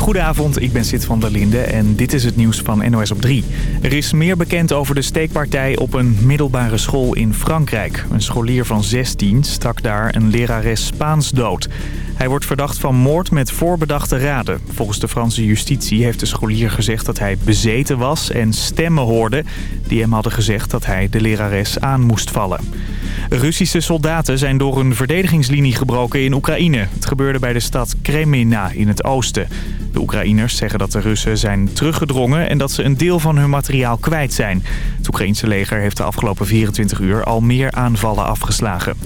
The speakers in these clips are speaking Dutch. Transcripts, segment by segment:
Goedenavond, ik ben Sid van der Linde en dit is het nieuws van NOS op 3. Er is meer bekend over de steekpartij op een middelbare school in Frankrijk. Een scholier van 16 stak daar een lerares Spaans dood. Hij wordt verdacht van moord met voorbedachte raden. Volgens de Franse justitie heeft de scholier gezegd dat hij bezeten was en stemmen hoorde... die hem hadden gezegd dat hij de lerares aan moest vallen. Russische soldaten zijn door een verdedigingslinie gebroken in Oekraïne. Het gebeurde bij de stad Kremina in het oosten. Oekraïners zeggen dat de Russen zijn teruggedrongen en dat ze een deel van hun materiaal kwijt zijn. Het Oekraïense leger heeft de afgelopen 24 uur al meer aanvallen afgeslagen.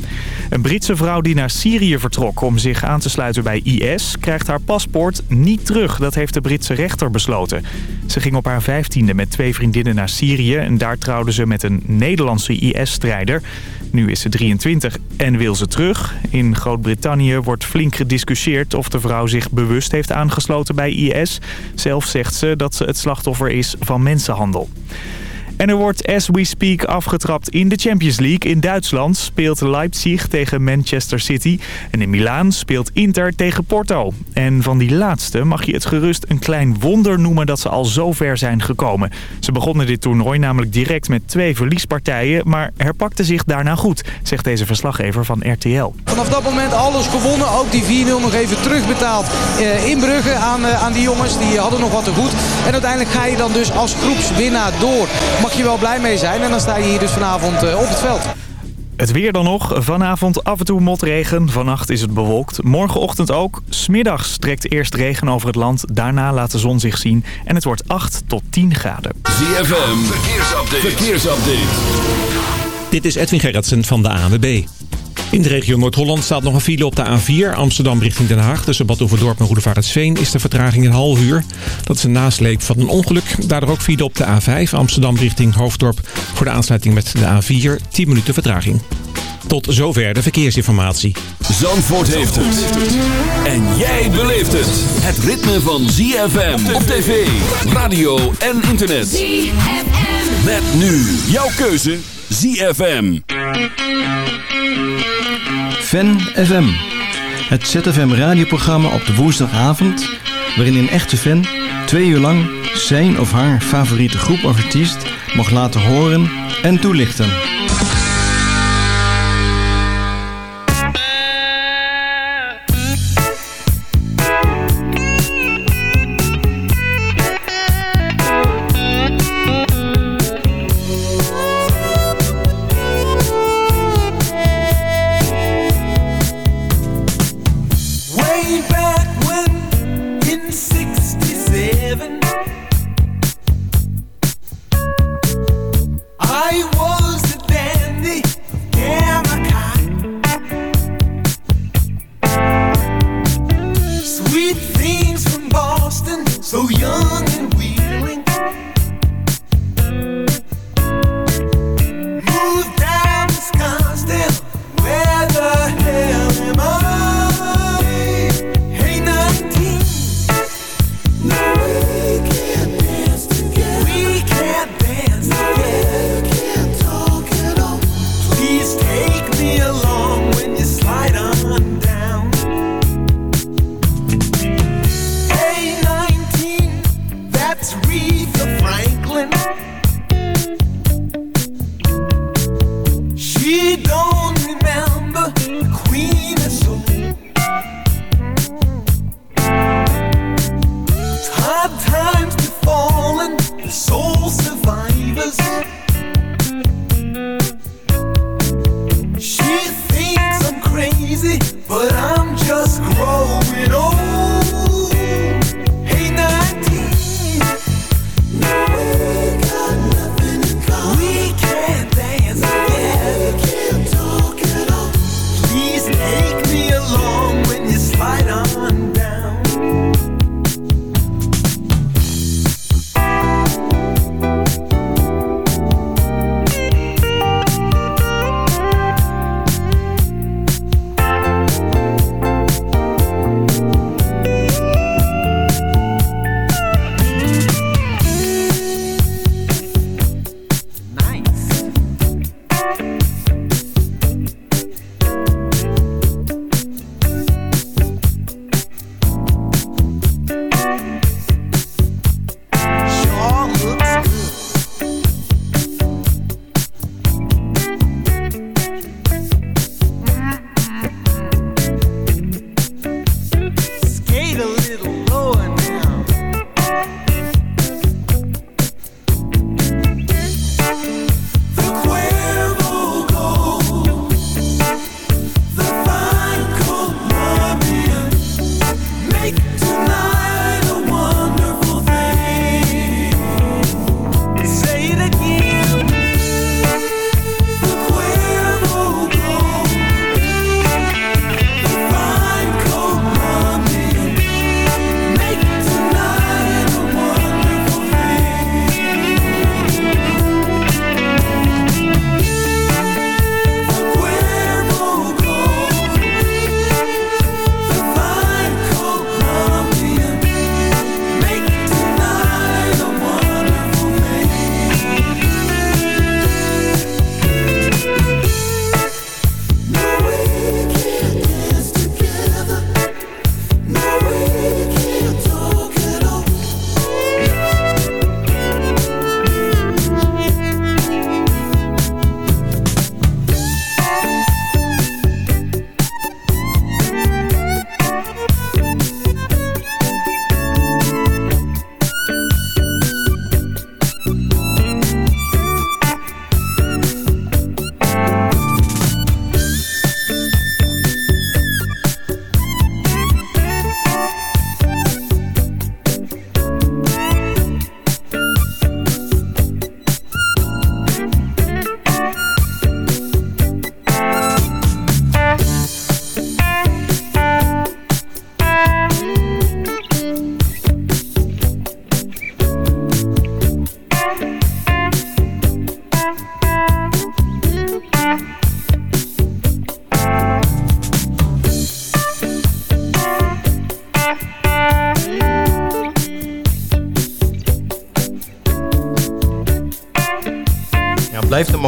Een Britse vrouw die naar Syrië vertrok om zich aan te sluiten bij IS... krijgt haar paspoort niet terug. Dat heeft de Britse rechter besloten. Ze ging op haar vijftiende met twee vriendinnen naar Syrië... en daar trouwde ze met een Nederlandse IS-strijder. Nu is ze 23 en wil ze terug. In Groot-Brittannië wordt flink gediscussieerd of de vrouw zich bewust heeft aangesloten bij IS. Zelf zegt ze dat ze het slachtoffer is van mensenhandel. En er wordt as we speak afgetrapt in de Champions League. In Duitsland speelt Leipzig tegen Manchester City. En in Milaan speelt Inter tegen Porto. En van die laatste mag je het gerust een klein wonder noemen dat ze al zo ver zijn gekomen. Ze begonnen dit toernooi namelijk direct met twee verliespartijen... maar herpakten zich daarna goed, zegt deze verslaggever van RTL. Vanaf dat moment alles gewonnen. Ook die 4-0 nog even terugbetaald eh, in Brugge aan, eh, aan die jongens. Die hadden nog wat te goed. En uiteindelijk ga je dan dus als groepswinnaar door mag je wel blij mee zijn. En dan sta je hier dus vanavond eh, op het veld. Het weer dan nog. Vanavond af en toe motregen. Vannacht is het bewolkt. Morgenochtend ook. Smiddags trekt eerst regen over het land. Daarna laat de zon zich zien. En het wordt 8 tot 10 graden. ZFM. Verkeersupdate. Verkeersupdate. Dit is Edwin Gerritsen van de ANWB. In de regio Noord-Holland staat nog een file op de A4 Amsterdam richting Den Haag. Tussen Bad Oeverdorp en Roedevaartsveen is de vertraging een half uur. Dat is een nasleep van een ongeluk. Daardoor ook file op de A5 Amsterdam richting Hoofddorp. Voor de aansluiting met de A4 10 minuten vertraging. Tot zover de verkeersinformatie. Zandvoort heeft het. En jij beleeft het. Het ritme van ZFM op tv, radio en internet. ZFM. Met nu jouw keuze ZFM. Fan FM. Het ZFM radioprogramma op de woensdagavond... waarin een echte fan twee uur lang zijn of haar favoriete groep of artiest... mag laten horen en toelichten.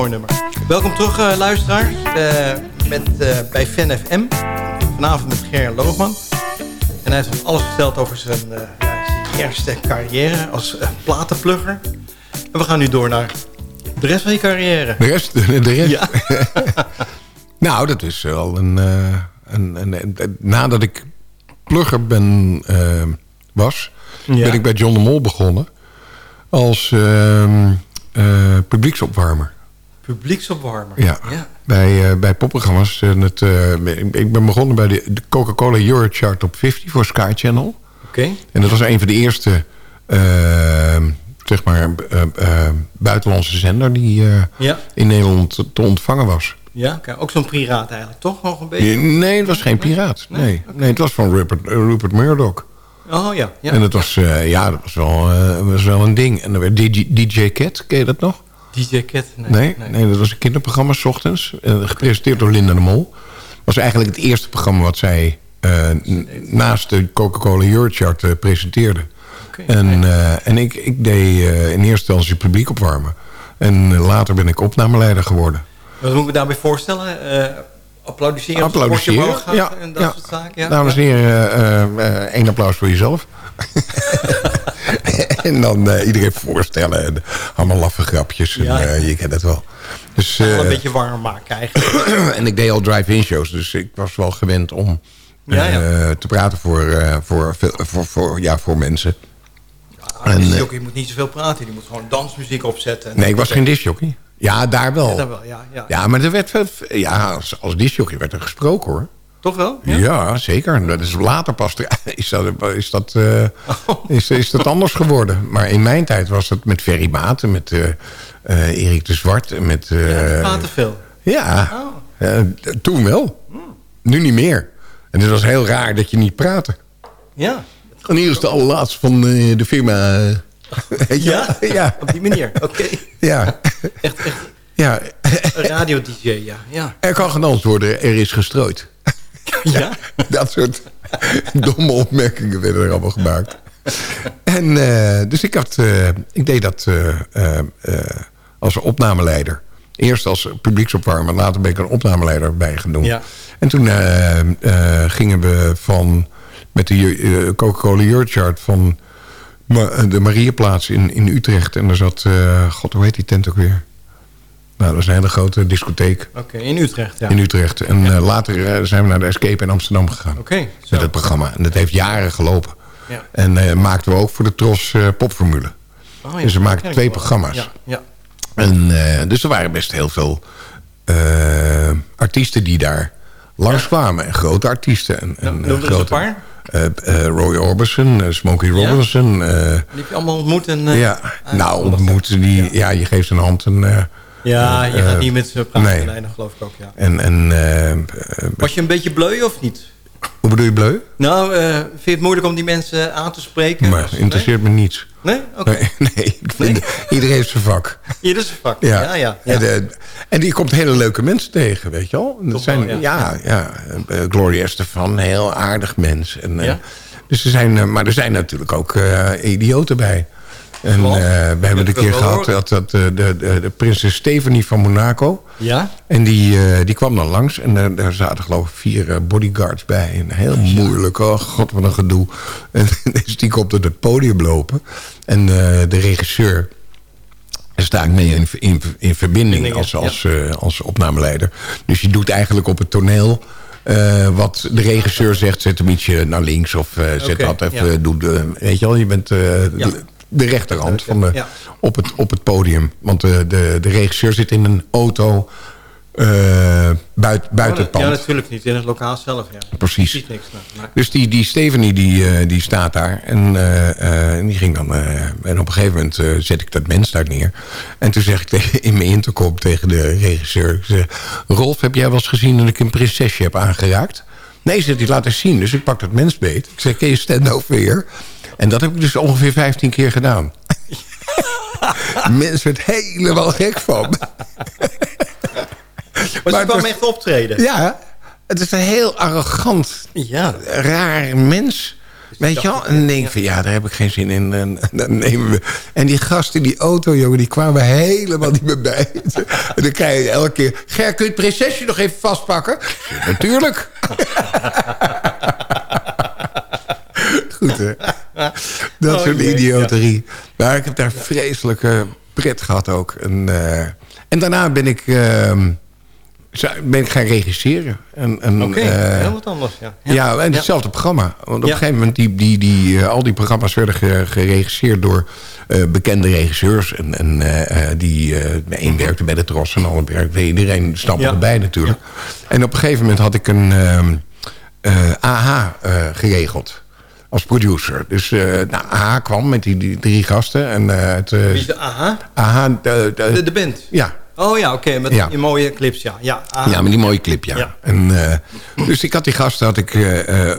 Mooi nummer. Welkom terug, eh, luisteraars, eh, met, eh, bij Fan FM. Vanavond met Gerard Loogman. En hij heeft alles verteld over zijn, zijn eerste carrière als platenplugger. En we gaan nu door naar de rest van je carrière. De rest? De rest? Ja. nou, dat is wel een, een, een, een- Nadat ik plugger ben, was... Ja. ben ik bij John de Mol begonnen. Als ehm, eh, publieksopwarmer. Publieksopwarmer. Ja. ja. Bij, eh, bij popprogramma's. En het, eh, ik ben begonnen bij de, de Coca-Cola Eurochart Top 50 voor Sky Channel. Oké. En dat was een van de eerste... eh, zeg maar eh, eh, buitenlandse zender die eh, Ja. in Nederland te- te ontvangen was. Ja, oké. ook zo'n piraat eigenlijk, toch? Nog een beetje? Nee, het was geen piraat. Nee, nee het was van Rupert, eh, Rupert Murdoch. Oh ja. ja. En dat was, eh, ja, dat was wel, eh, was wel een ding. En dan werd DJ, DJ Cat, ken je dat nog? DJ Cat? Nee. Nee, nee. dat was een kinderprogramma s ochtends. eh, gepresenteerd door Linda de Mol. was eigenlijk het eerste programma wat zij eh, naast de Coca-Cola Eurochart eh, presenteerde. Oké. En, en ik, ik deed in eerste instantie publiek opwarmen. En later ben ik opnameleider geworden. Wat moet ik me daarbij voorstellen? Applaudisseren? het Applaudisseren, gaat ja, En dat ja. soort zaken? Ja. Dames en heren, één applaus voor jezelf. en dan eh, iedereen voorstellen. En allemaal laffe grapjes. En, Ja. eh, je kent het wel. Dus, Wel eh, een beetje warm maken eigenlijk. en ik deed al drive-in shows. Dus ik was wel gewend om Ja, ja. eh, te praten voor, eh, voor, voor, voor, ja, voor mensen. En, En, die eh, jockey moet niet zoveel praten. Die moet gewoon dansmuziek opzetten. En Nee, ik was geen discjockey. Ja, daar wel. Ja, Ja, dat wel, ja, ja. maar er werd, ja, als, als discjockey werd er gesproken hoor. Toch wel? Ja, zeker. Dat is later pas is dat, is, dat, eh, Oh. is, is dat anders geworden. Maar in mijn tijd was het met Ferry Maat, met eh, Erik de Zwart. Met, Ja, veel. ja, Oh. toen wel. Nu niet meer. En het was heel raar dat je niet praatte. Ja. En hier is de allerlaatste van de firma. Ja? Ja. Op die manier. Oké. Ja. Echt, echt ja. radio-dj, ja. Ja. Er kan gedanst worden, er is gestrooid. Ja? Dat soort domme opmerkingen werden er allemaal gemaakt. En eh, dus ik, had, eh, ik deed dat eh, als opnameleider. Eerst als publieksopwarmer, later ben ik een opnameleider bij gaan doen. Ja. En toen gingen we van met de Coca-Cola Eurochart van de Mariaplaats in, in Utrecht. En daar zat, god hoe heet die tent ook weer? Nou, dat was een hele grote discotheek Oké, in Utrecht, ja. in Utrecht. En eh, later eh, zijn we naar de Escape in Amsterdam gegaan. Oké, met het programma. En dat heeft jaren gelopen. Ja. En eh, maakten we ook voor de Tros popformule. Oh, ja, Dus we dat maakten twee programma's. Ja, ja. En, dus er waren best heel veel artiesten die daar langskwamen. En grote artiesten. En, en, noem eens een grote, paar. Roy Orbison, Smokey? Robinson. Die heb je allemaal ontmoet en... ja, nou, ontmoeten die... Ja. je geeft een hand en... eh, Ja, je eh, gaat niet met ze praten. nee. Dat geloof ik ook, ja. en, en eh, eh, Was je een beetje bleu of niet? hoe bedoel je bleu? Nou, eh, vind je het moeilijk om die mensen aan te spreken? Maar interesseert me niets. Nee? Oké. Nee, iedereen heeft zijn vak. Hier is een vak. Ja. Ja, ja. ja. En, eh, en die komt hele leuke mensen tegen, weet je wel. Dat zijn, wel, ja, ja. eh, Gloria Estefan, heel aardig mens. En, eh, Ja? dus er zijn, eh, maar er zijn natuurlijk ook eh, idioten bij. En eh, we hebben de keer gehad dat, dat eh, de, de, de prinses Stephanie van Monaco... Ja? En die, eh, die kwam dan langs en eh, daar zaten geloof ik vier bodyguards bij. En heel moeilijk, oh god wat een gedoe. En dus die komt op het podium lopen. En de regisseur, daar sta ik mee in, in, in verbinding als, als, eh, als opnameleider. Dus je doet eigenlijk op het toneel... wat de regisseur zegt, zet hem ietsje naar links of zet Oké, dat even, ja. doe de, weet je wel, je bent Ja. De, rechterhand van de, Ja. op, het, op het podium. Want de, de, de regisseur zit in een auto eh, buit, buiten het pand. Ja, natuurlijk niet. In het lokaal zelf, ja. Precies. Ziet niks. maar- Dus die, die Stephanie die, eh, die staat daar. En, eh, die ging dan. en op een gegeven moment zet ik dat mens daar neer. En toen zeg ik tegen, in mijn intercom tegen de regisseur. Zeg, Rolf, heb jij wel eens gezien dat ik een prinsesje heb aangeraakt? Nee, zegt hij, laat eens zien. Dus ik pak dat mens beet. Ik zeg, ken je stand over En dat heb ik dus ongeveer 15 keer gedaan. Mens werd helemaal gek van. Maar ze kwam echt optreden. Ja, het is een heel arrogant Ja. raar mens. Weet je wel? En dan denk ik van, ja, daar heb ik geen zin in. En, dan nemen we... En die gasten in die auto, jongen, die kwamen helemaal niet meer bij. En dan krijg je elke keer... Ger, kun je het prinsesje nog even vastpakken? Ja, natuurlijk. Goed, hè? Dat Oh, soort jee, idioterie. Maar ik heb daar vreselijke pret gehad ook. En, eh, en daarna ben ik, zo- ben ik gaan regisseren. En, en, Oké, eh, heel wat anders. Ja, ja, en hetzelfde programma. Want op een gegeven moment, die, die, die, eh, al die programma's werden ge- geregisseerd door bekende regisseurs. En, en die, de een werkte bij de Tros en de ander werkte. Iedereen stampte Ja. erbij natuurlijk. En op een gegeven moment had ik een AH geregeld. Als producer. Dus eh nou, AH kwam met die, die drie gasten. En eh, het Wie eh, is de AHA? AH... de- de- De, de band. ja, Oh ja, oké, met Ja. die mooie clips, ja. Ja, AHA. ja, met die mooie clip, ja. Ja. En, dus ik had die gasten had ik,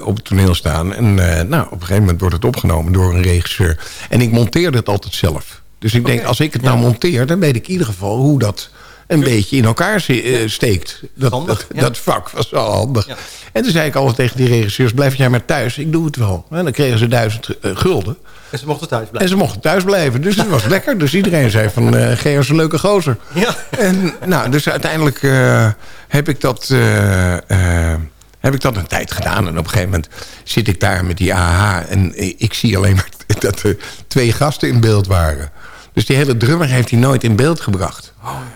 op het toneel staan. En nou, op een gegeven moment wordt het opgenomen door een regisseur. En ik monteerde het altijd zelf. Dus ik denk, als ik het nou monteer... dan weet ik in ieder geval hoe dat een beetje in elkaar eh, steekt. Dat, Handig, dat, vak was wel handig. En toen zei ik altijd tegen die regisseurs... blijf jij maar thuis, ik doe het wel. En dan kregen ze duizend eh, gulden. En ze mochten thuis En blijven. ze mochten thuis blijven. Dus dat was lekker. Dus iedereen zei van... eh Geo is een leuke gozer. Ja. En nou, dus uiteindelijk heb, ik dat, heb ik dat een tijd gedaan. En op een gegeven moment zit ik daar met die AH. En ik zie alleen maar dat er twee gasten in beeld waren. Dus die hele drummer heeft hij nooit in beeld gebracht.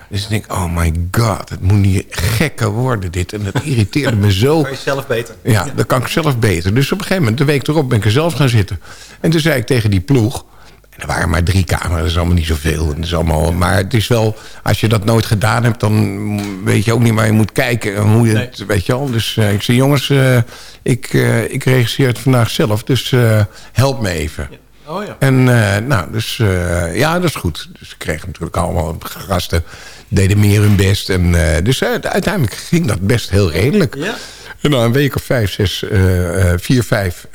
Dus ik denk, oh my god, het moet niet gekker worden dit. En dat irriteerde me zo. Kan je zelf beter. Ja, dat kan ik zelf beter. Dus op een gegeven moment, de week erop, ben ik er zelf gaan zitten. En toen zei ik tegen die ploeg... En er waren maar drie camera's, dat is allemaal niet zoveel. En dat is allemaal, maar het is wel, als je dat nooit gedaan hebt... dan weet je ook niet waar je moet kijken. En hoe je het, weet je wel. Dus eh, ik zei, jongens, eh, ik, eh, ik regisseer het vandaag zelf. Dus help me even. Oh ja. En eh, nou, dus eh, ja, dat is goed. Dus ik kreeg natuurlijk allemaal gasten, deden meer hun best. En, eh, dus uiteindelijk ging dat best heel redelijk. Ja. En na een week of vijf, zes, vier, vijf...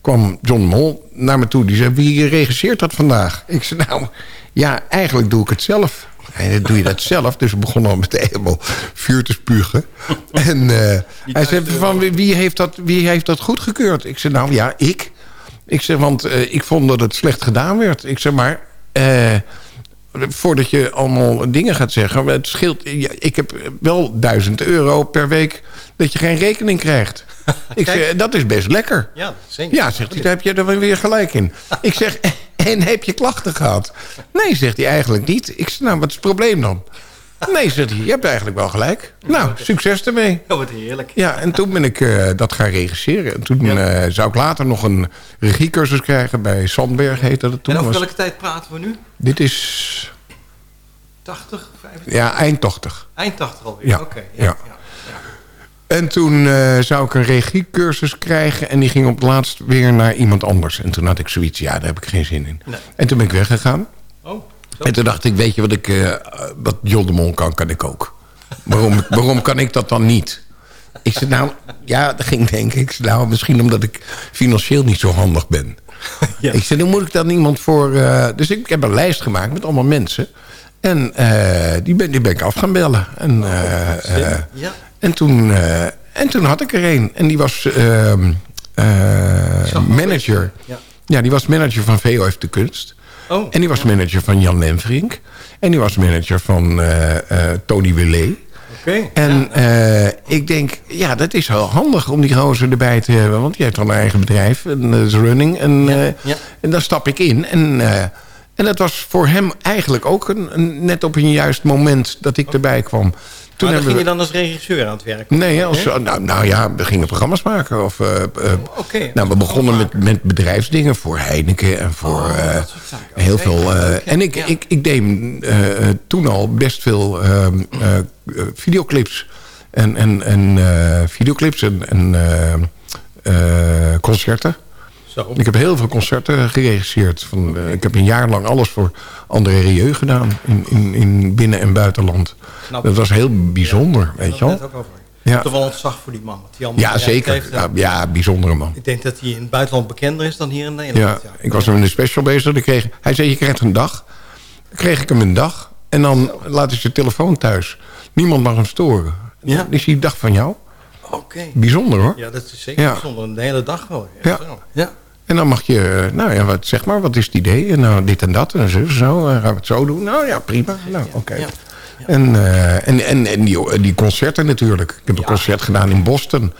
kwam John Mol naar me toe. Die zei, wie regisseert dat vandaag? Ik zei, nou, ja, eigenlijk doe ik het zelf. En dan doe je dat zelf. Dus we begonnen al meteen helemaal vuur te spugen. En hij zei, van, wie- wie, heeft dat, wie heeft dat goedgekeurd? Ik zei, nou ja, ik. Ik zeg, want eh, ik vond dat het slecht gedaan werd. Ik zeg, maar... eh, voordat je allemaal dingen gaat zeggen... het scheelt, ja, ik heb wel duizend euro per week... dat je geen rekening krijgt. ik zeg, dat is best lekker. Ja, zeker. Ja, zegt hij, daar heb je er weer gelijk in. Ik zeg, en heb je klachten gehad? Nee, zegt hij eigenlijk niet. Ik zeg, nou, wat is het probleem dan? Nee, zegt hij, je hebt eigenlijk wel gelijk. Nou, succes ermee. Oh, wat heerlijk. Ja, en toen ben ik eh, dat gaan regisseren. En toen eh, zou ik later nog een regiecursus krijgen... bij Sandberg heette dat toen. En over Was- welke tijd praten we nu? Dit is 80, 85? ja, eind 80. Eind 80 alweer. Ja, Oké. ja. En toen eh, zou ik een regiecursus krijgen... en die ging op het laatst weer naar iemand anders. En toen had ik zoiets, ja, daar heb ik geen zin in. Nee. En toen ben ik weggegaan. Oh. En toen dacht ik, weet je wat, ik, eh, wat John de Mol kan, kan ik ook. Waarom, waarom kan ik dat dan niet? Ik zei, nou, ja, dat ging denken. Ik nou, misschien omdat ik financieel niet zo handig ben. Ja. Ik zei, dan moet ik dan iemand voor... eh, dus ik heb een lijst gemaakt met allemaal mensen. En eh, die, ben, die ben ik af gaan bellen. En, eh, Ja. en, toen, en toen had ik er een. En die was ehm, eh, manager. Ja. Ja, die was manager van VOF de Kunst. Oh, En die was manager van Jan Lemvrink. En die was manager van eh, eh, Tony Willet. oké. En eh, ik denk, ja, dat is wel handig om die gozer erbij te hebben. Want die heeft al een eigen bedrijf. En dat is running. En, ja. en daar stap ik in. En, en dat was voor hem eigenlijk ook een, een- net op een juist moment dat ik erbij kwam. Toen maar dan ging je dan als regisseur aan het werk? Nee, als, nou, nou ja, we gingen programma's maken. Of, eh, eh, Oké. nou, we begonnen met, met bedrijfsdingen voor Heineken en voor Oh, eh, heel veel. en ik, ja. ik, ik deed toen al best veel ehm, eh, eh, videoclips. En, en, en videoclips en, en concerten. Zo. Ik heb heel veel concerten geregisseerd. Van, eh, ik heb een jaar lang alles voor André Rieu gedaan. In, in, in binnen- en buitenland. Snap Dat ik. was heel bijzonder, Ja, weet je wel. ook over. Ja. Toch wel ontzag voor die man. die Ja, zeker. heeft, hè? Ja, ja, bijzondere man. Ik denk dat hij in het buitenland bekender is dan hier in Nederland. Ja, ik was met een special bezig. Dan kreeg, hij zei, je krijgt een dag. Dan kreeg ik hem een dag. En dan laat hij zijn telefoon thuis. Niemand mag hem storen. Ja. Is die dag van jou? Oké. Bijzonder hoor. Ja, dat is zeker bijzonder. De hele dag wel. Ja. Ja. En dan mag je, eh, nou ja, wat, zeg maar, wat is het idee? En nou, dit en dat en zo, zo. En gaan we het zo doen? Nou ja, prima. Nou, oké. ja. En, eh, en, en, en die, die concerten natuurlijk. Ik heb een concert gedaan in Boston.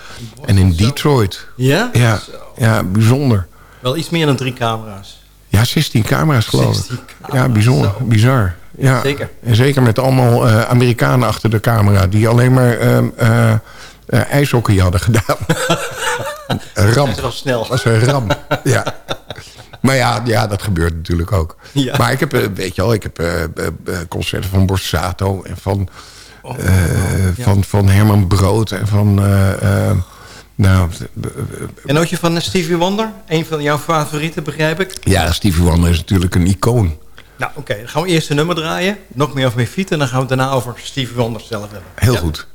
En in Detroit. Ja? Ja, ja, bijzonder. Wel iets meer dan drie camera's. Ja, 16 camera's geloof ik. 16 Ja, bijzonder. zo. Bizar. Ja. Zeker. En zeker met allemaal eh, Amerikanen achter de camera... die alleen maar ehm, eh, ijshockey hadden gedaan. een ramp. Dat wel snel. was een ramp. ja. Maar ja, ja, dat gebeurt natuurlijk ook. Ja. Maar ik heb, eh, weet je wel, ik heb eh, concerten van Borsato... en van, Oh, eh, van, van Herman Brood en van... nou, En ook je van Stevie Wonder? Een van jouw favorieten, begrijp ik? ja, Stevie Wonder is natuurlijk een icoon. Nou, oké. Dan gaan we eerst een nummer draaien. Nog meer over mijn fiets. En dan gaan we het daarna over Stevie Wonder zelf hebben. Heel Ja? goed.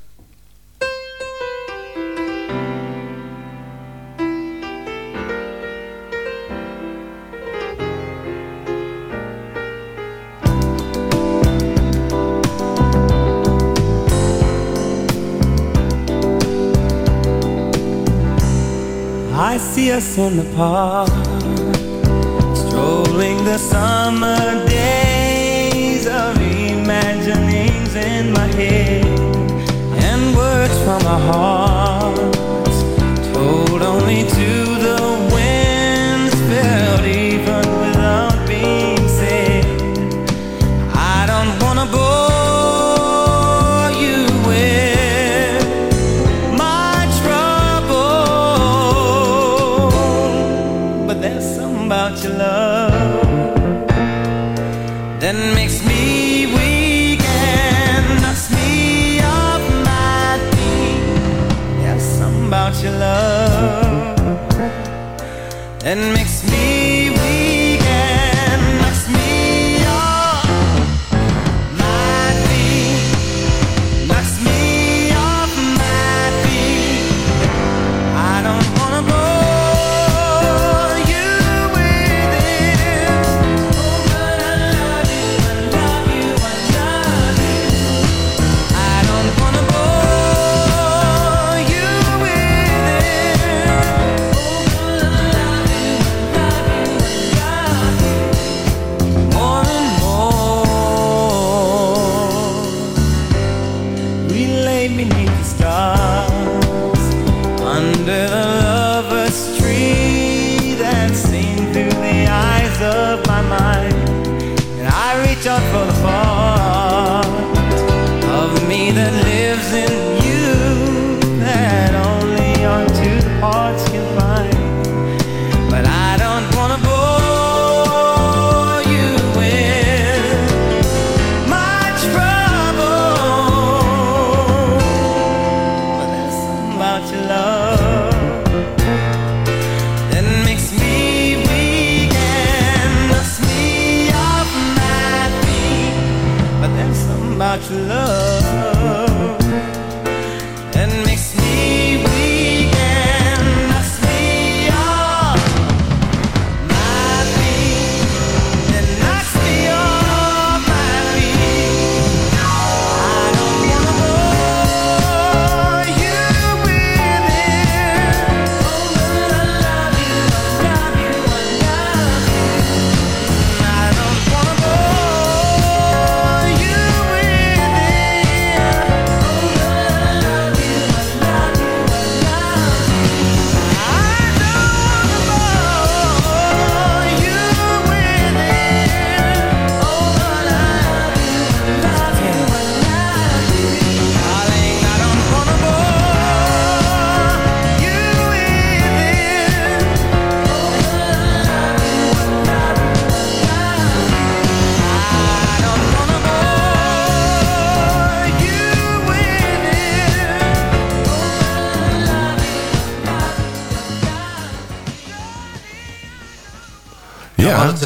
I see us in the park, strolling the summer days of imaginings in my head, and words from our hearts,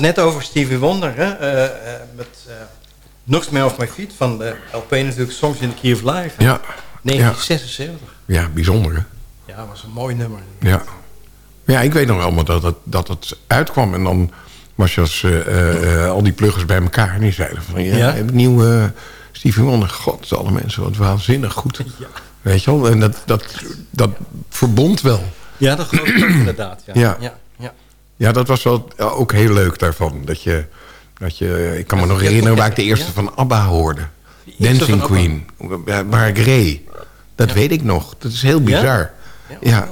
het net over Stevie Wonder. Hè? eh, eh, met eh Knocks Me Off My Feet van de LP natuurlijk Songs in the Key of Life. ja, 1976. ja, bijzonder hè. Ja, dat was een mooi nummer. Ja. Ja, ik weet nog allemaal dat het, dat het uitkwam. En dan was je als al die pluggers bij elkaar. En die zeiden van, ja, Ja? uh, Stevie Wonder. God, alle mensen, wat waanzinnig goed. Weet je wel? En dat, dat, dat verbond wel. Ja, dat geloof ik inderdaad. Ja. Ja. Ja, ja. Dat was wel ja, ook heel leuk daarvan. Dat je, dat je, ik kan me nog herinneren waar ik de eerste van ABBA hoorde. Dancing. Queen. Ik reed. Dat weet ik nog. Dat is heel bizar. Ja,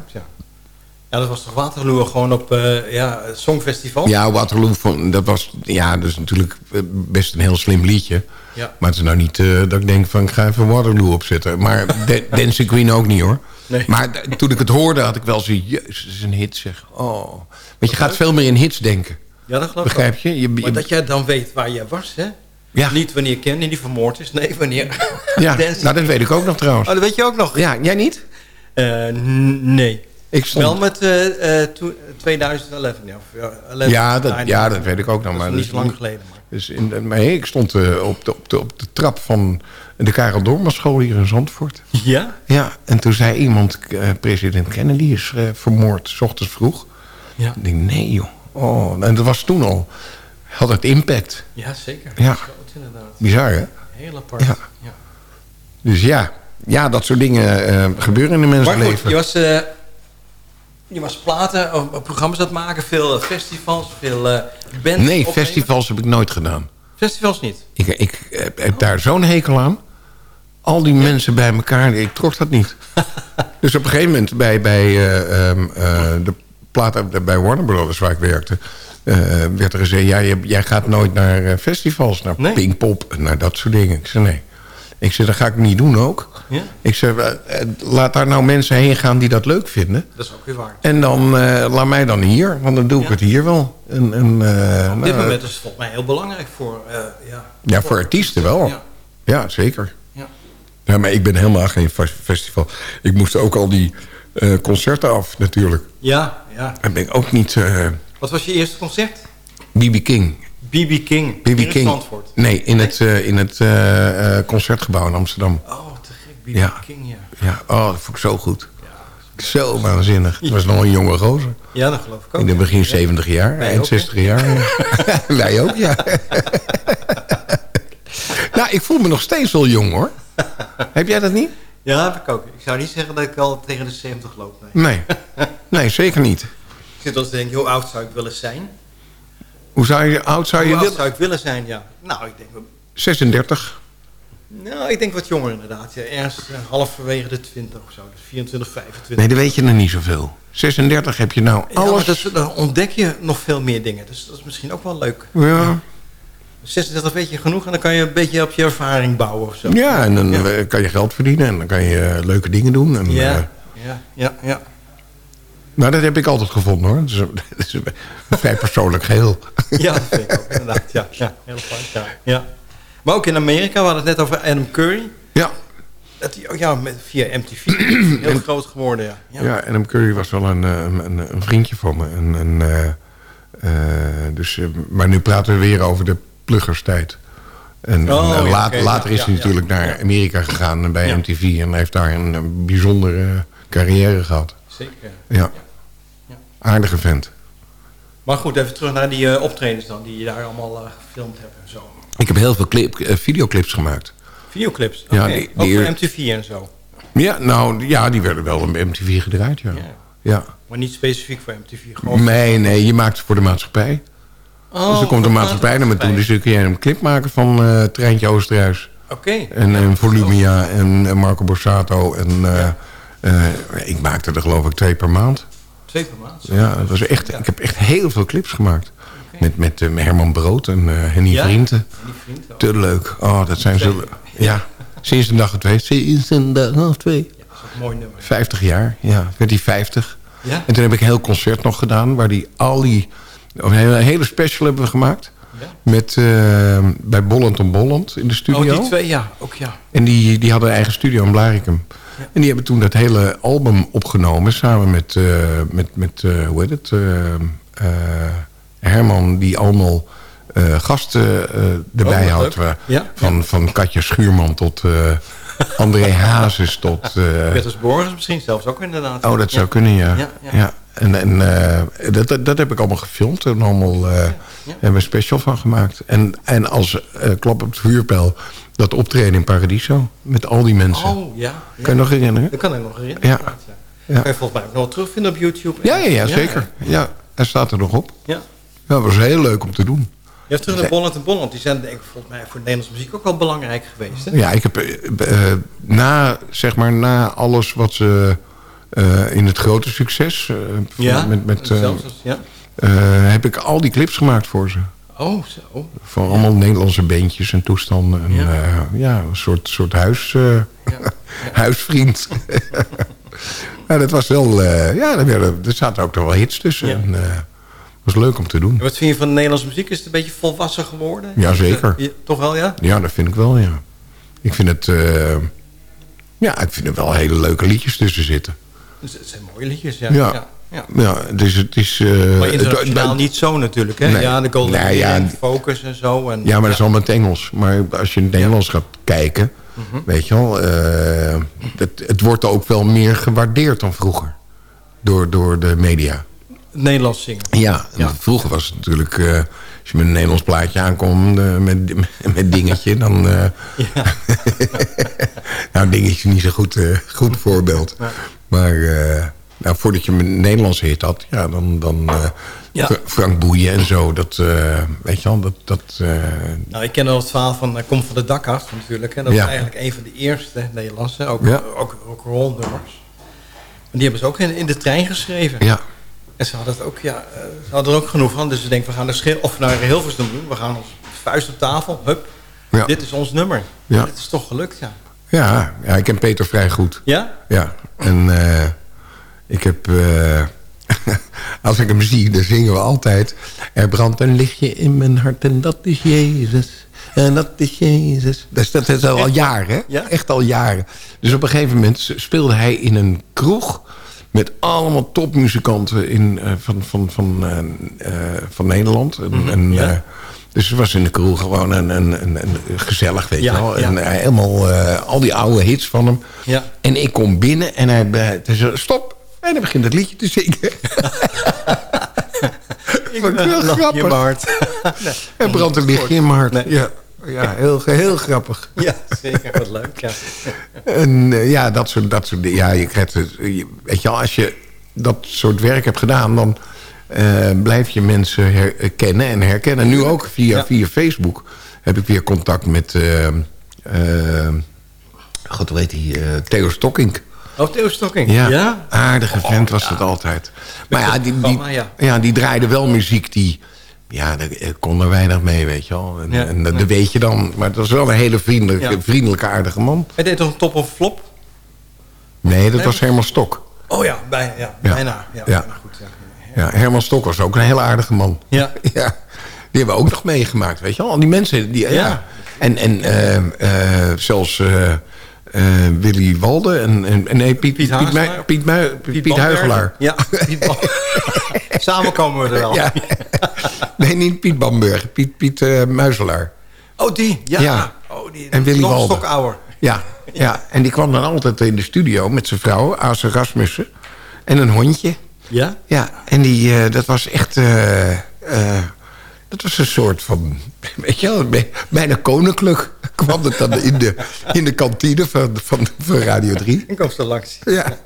Ja. dat was toch Waterloo gewoon op eh ja, het Songfestival? Ja, Waterloo, dat was ja, dat is natuurlijk eh, best een heel slim liedje. Ja. Maar het is nou niet eh, dat ik denk van ik ga even Waterloo opzetten. Maar Da- Dancing Queen ook niet hoor. Nee. Maar toen ik het hoorde had ik wel zo, jezus, het is een hit zeg. Oh. Want je gaat veel meer in hits denken. Ja, dat geloof ik Begrijp je? je, je- Maar dat jij dan weet waar je was, hè? Ja. Niet wanneer Kennedy vermoord is, nee, wanneer... ja, nou dat weet ik ook nog trouwens. Oh, dat weet je ook nog? Ja, jij niet? Eh, nee. Ik stond... Wel met eh, eh, to- 2011. Ja, of, ja, 11, Ja, dat, ja, dat weet ik ook nog. Dat Maar niet dus- zo lang geleden. Maar. Dus in, maar ik stond eh, op, de, op, de, op de trap van de Karel Dorman school hier in Zandvoort. Ja? Ja, en toen zei iemand, eh, president Kennedy is eh, vermoord, s ochtends vroeg. Ja. Ik denk, nee joh. Oh, en dat was toen al. Had het impact. Ja, zeker. Ja. Dat groot, inderdaad. Bizar, hè? Heel apart. Ja. Ja. Dus ja, ja dat soort dingen eh, gebeuren in de Maar goed, mensenleven. je was, je was platen, of, of programma's het maken, veel festivals, veel bands. Nee, opnemen. festivals heb ik nooit gedaan. Festivals niet? Ik, ik heb, heb daar zo'n hekel aan. Al die mensen bij elkaar, ik trok dat niet. dus op een gegeven moment bij, bij eh, ehm, eh, de platen bij Warner Brothers waar ik werkte... eh, werd er gezegd, ja, jij, jij gaat nooit naar festivals, naar Nee. Pinkpop en naar dat soort dingen. Ik zei, nee. Ik zei, dat ga ik niet doen ook. Ja? Ik zei, laat daar nou mensen heen gaan die dat leuk vinden. Dat is ook weer waar. En dan laat mij dan hier, want dan doe ik Ja. het hier wel. En, en, Op dit nou, moment is het volgens mij heel belangrijk voor... ja, Ja, voor artiesten wel. Ja. Ja, zeker. Ja. Ja, maar ik ben helemaal geen fes- festival. Ik moest ook al die eh, concerten af, natuurlijk. Ja, ja. En ben ik ook niet... eh Wat was je eerste concert? B.B. King. B.B. King. B.B. King. Zandvoort. Nee, in het, eh, in het concertgebouw in Amsterdam. Oh, te gek. B.B. Ja. King, ja. Ja, oh, dat vond ik zo goed. Zo waanzinnig. Het was nog een jonge gozer. Ja, dat geloof ik ook. In de begin Ja. 70 jaar, Wij eind ook, hè? 60 jaar. Wij ook, ja. nou, ik voel me nog steeds wel jong, hoor. Heb jij dat niet? Ja, heb ik ook. Ik zou niet zeggen dat ik al tegen de 70 loop. Nee. Nee. Nee, zeker niet. Ik zit te denken, hoe oud zou ik willen zijn? Hoe zou je, oud zou je hoe oud willen? zou ik willen zijn, ja. Nou, ik denk, wel- 36. nou, ik denk wat jonger inderdaad. Ja, ergens eh, halverwege de 20 of zo. Dus 24, 25. Nee, dan weet je er niet zoveel. 36 heb je nou Ja, alles. dat dan ontdek je nog veel meer dingen. Dus dat is misschien ook wel leuk. Ja, 36 weet je genoeg en dan kan je een beetje op je ervaring bouwen of zo. ja en dan Ja. eh, kan je geld verdienen en dan kan je eh, leuke dingen doen. En, Ja, eh, ja, ja, ja. nou, dat heb ik altijd gevonden hoor. Het is, een- het is een vrij persoonlijk geheel. Ja, dat vind ik ook inderdaad. Ja, ja heel apart. Ja, ja. Maar ook in Amerika, we hadden het net over Adam Curry. Ja, Dat die, oh ja, met, via MTV heel groot geworden. Ja. Ja. ja. Adam Curry was wel een, een, een vriendje van me. En, en, eh, eh, dus, maar nu praten we weer over de pluggerstijd. En, Oh, en laat- oké, later ja, is hij ja, natuurlijk ja. naar Amerika gegaan bij. MTV. En heeft daar een, bijzondere carrière gehad. Zeker. Ja. Ja. Aardige vent. Maar goed, even terug naar die eh, optredens dan, die je daar allemaal eh, gefilmd hebt en zo. Ik heb heel veel clip, eh, videoclips gemaakt. Videoclips, Ja, die- ook voor MTV en zo. Ja, nou, ja, die werden wel op MTV gedraaid, ja. Ja. ja. Maar niet specifiek voor MTV. Gewoon Nee, nee, je maakt het voor de maatschappij. Oh, dus er komt een maatschappij naar me toe. Dus dan kun je een clip maken van eh Treintje Oosterhuis. Oké. En, en Volumia en, en Marco Borsato. En eh, eh, ik maakte er geloof ik twee per maand. Twee per maand. Ja, dat was echt, ik heb echt heel veel clips gemaakt. Met, met Herman Brood en eh Henny Ja? Vrienden. Ook. Te leuk. Oh, dat zijn zo... Ja, sinds een dag of twee. Sinds een dag of twee. Ja, dat is een mooi nummer. 50 jaar, ja. Werd hij 50. Ja? En toen heb ik een heel concert nog gedaan... waar die al die... Een hele, een hele special hebben we gemaakt. Ja? Met, eh, bij Bolland en Bolland in de studio. Oh, die twee, ja. Ook ja. En die, die hadden een eigen studio in Blarikum. En die hebben toen dat hele album opgenomen... samen met, eh, met, met eh, hoe heet het... eh, Herman, die allemaal gasten eh, erbij Oh, houdt. Ja. Van, van Katja Schuurman tot André Hazes tot... eh, Bertus Borgers misschien zelfs ook inderdaad. Oh, dat zou kunnen, ja, ja. En, en eh, dat, dat, dat heb ik allemaal gefilmd en allemaal eh hebben we een special van gemaakt. En, en als eh, klap op de vuurpijl, Dat optreden in Paradiso. Met al die mensen. Oh, ja. ja. Kan je nog herinneren? Dat kan ik nog herinneren. Ja. Kan je volgens mij ook nog wel terugvinden op YouTube. Ja, ja, ja, zeker. Ja, hij staat er nog op. Ja. Ja, dat was heel leuk om te doen. Je hebt terug naar Bolland en Bolland. Die zijn denk ik volgens mij voor de Nederlandse muziek ook wel belangrijk geweest. Hè? Ja, ik heb na, zeg maar, na alles wat ze eh, in het grote succes... eh, Ja, met, met, eh, zelfs ja. heb ik al die clips gemaakt voor ze. Oh, zo. Van allemaal Nederlandse bandjes en toestanden. En, Ja. ja. een soort, soort huis, huisvriend. ja, dat was wel... ja, er, er zaten ook nog wel hits tussen. En, was leuk om te doen. En wat vind je van de Nederlandse muziek? Is het een beetje volwassen geworden? Ja, zeker. Toch wel, ja? Ja, dat vind ik wel, ja. Ik vind het... ja, ik vind er wel hele leuke liedjes tussen zitten. Dus Het zijn mooie liedjes, ja. Ja. ja. ja. Ja, dus het is... eh, Maar internationaal niet zo natuurlijk, hè? Nee. Ja, de Golden Nee, ja, en Focus en zo. En, Ja, maar dat is allemaal het Engels. Maar als je in het Nederlands gaat kijken... Mhm. weet je wel... eh, het, het wordt ook wel meer gewaardeerd dan vroeger. Door, door de media. Nederlands zingen. Ja, Ja. vroeger was het natuurlijk... eh, als je met een Nederlands plaatje aankomt met, met dingetje... dan... nou, dingetje is niet zo goed, goed voorbeeld. Maar eh, nou, voordat je een Nederlandse hit had... Ja, dan, dan eh, Ja. Frank Boeien en zo. Dat, eh, weet je wel, dat... dat Nou, ik ken al het verhaal van uh, Kom van de dak af natuurlijk. Hè. Dat Ja. is eigenlijk een van de eerste Nederlandse, ook, Ja. ook, ook. En die hebben ze ook in, in de trein geschreven. ja, En ze hadden, het ook, ja, ze hadden er ook genoeg van. Dus ze denken, we gaan er of naar Hilversum doen. We gaan ons vuist op tafel. Hup, Ja. dit is ons nummer. Ja. En Het is toch gelukt, ja. ja, ja, ik ken Peter vrij goed. Ja? Ja, en eh, ik heb... eh, als ik hem zie, dan zingen we altijd... Er brandt een lichtje in mijn hart en dat is Jezus. En dat is Jezus. Dat is, dat is al jaren, hè? Ja? Echt al jaren. Dus op een gegeven moment speelde hij in een kroeg... met allemaal topmuzikanten in, eh, van, van, van, van Nederland. En, en, Mhm, ja. Eh, dus het was in de kroeg gewoon een, een, een, een gezellig, weet Ja, je wel. ja. En hij helemaal eh, al die oude hits van hem. Ja. En ik kom binnen en hij, hij zei, stop. En hij begint het liedje te zingen. Vond ik heel Lach je grappig. Er brandt een lichtje in mijn hart. Nee. Ja, ja heel, heel grappig. ja, zeker. Wat leuk, ja. En eh, ja, dat soort, dat soort dingen. Ja, je krijgt het, je- weet je wel, als je dat soort werk hebt gedaan... dan eh, blijf je mensen herkennen en herkennen. Nu ook via, Ja. via Facebook heb ik weer contact met... eh, eh, God, hoe heet hij? eh, Theo Stokkink. Oh, Theo Stokking. Ja, Ja? aardige vent was ja. het altijd. Maar ja, die, die, ja. ja, die draaide wel muziek die... Ja, daar eh, kon er weinig mee, weet je wel. En, Ja, en dat nee. weet je dan. Maar het was wel een hele vriendelijke, Ja. vriendelijke aardige man. Hij deed toch een top of flop? Nee, dat was Herman Stok. Oh ja, bij, ja, Ja. bijna. Ja, Ja. Maar goed, ja. Ja, Herman Stok was ook een hele aardige man. Ja. ja. Die hebben we ook nog meegemaakt, weet je wel. Al die mensen, die, ja. Ja. En, en eh, eh, zelfs eh, Willy Walde en, en, nee, Piet, Piet Piet. Piet, Piet. Huigelaar. Ja, Piet Samen komen we er wel. Ja. nee, niet Piet Bamberg. Piet, Piet Muizelaar. Oh, die? Ja. Ja. Oh, die, En Willy Walde. Ja, ja, en die kwam dan altijd in de studio met zijn vrouw, Ase Rasmussen. En een hondje. Ja? Ja, en die, eh, dat was echt... eh, eh, dat was een soort van... Weet je wel, bij- bijna koninklijk kwam het dan in de, in de kantine van, van, van Radio 3. En kom ze langs. Ja.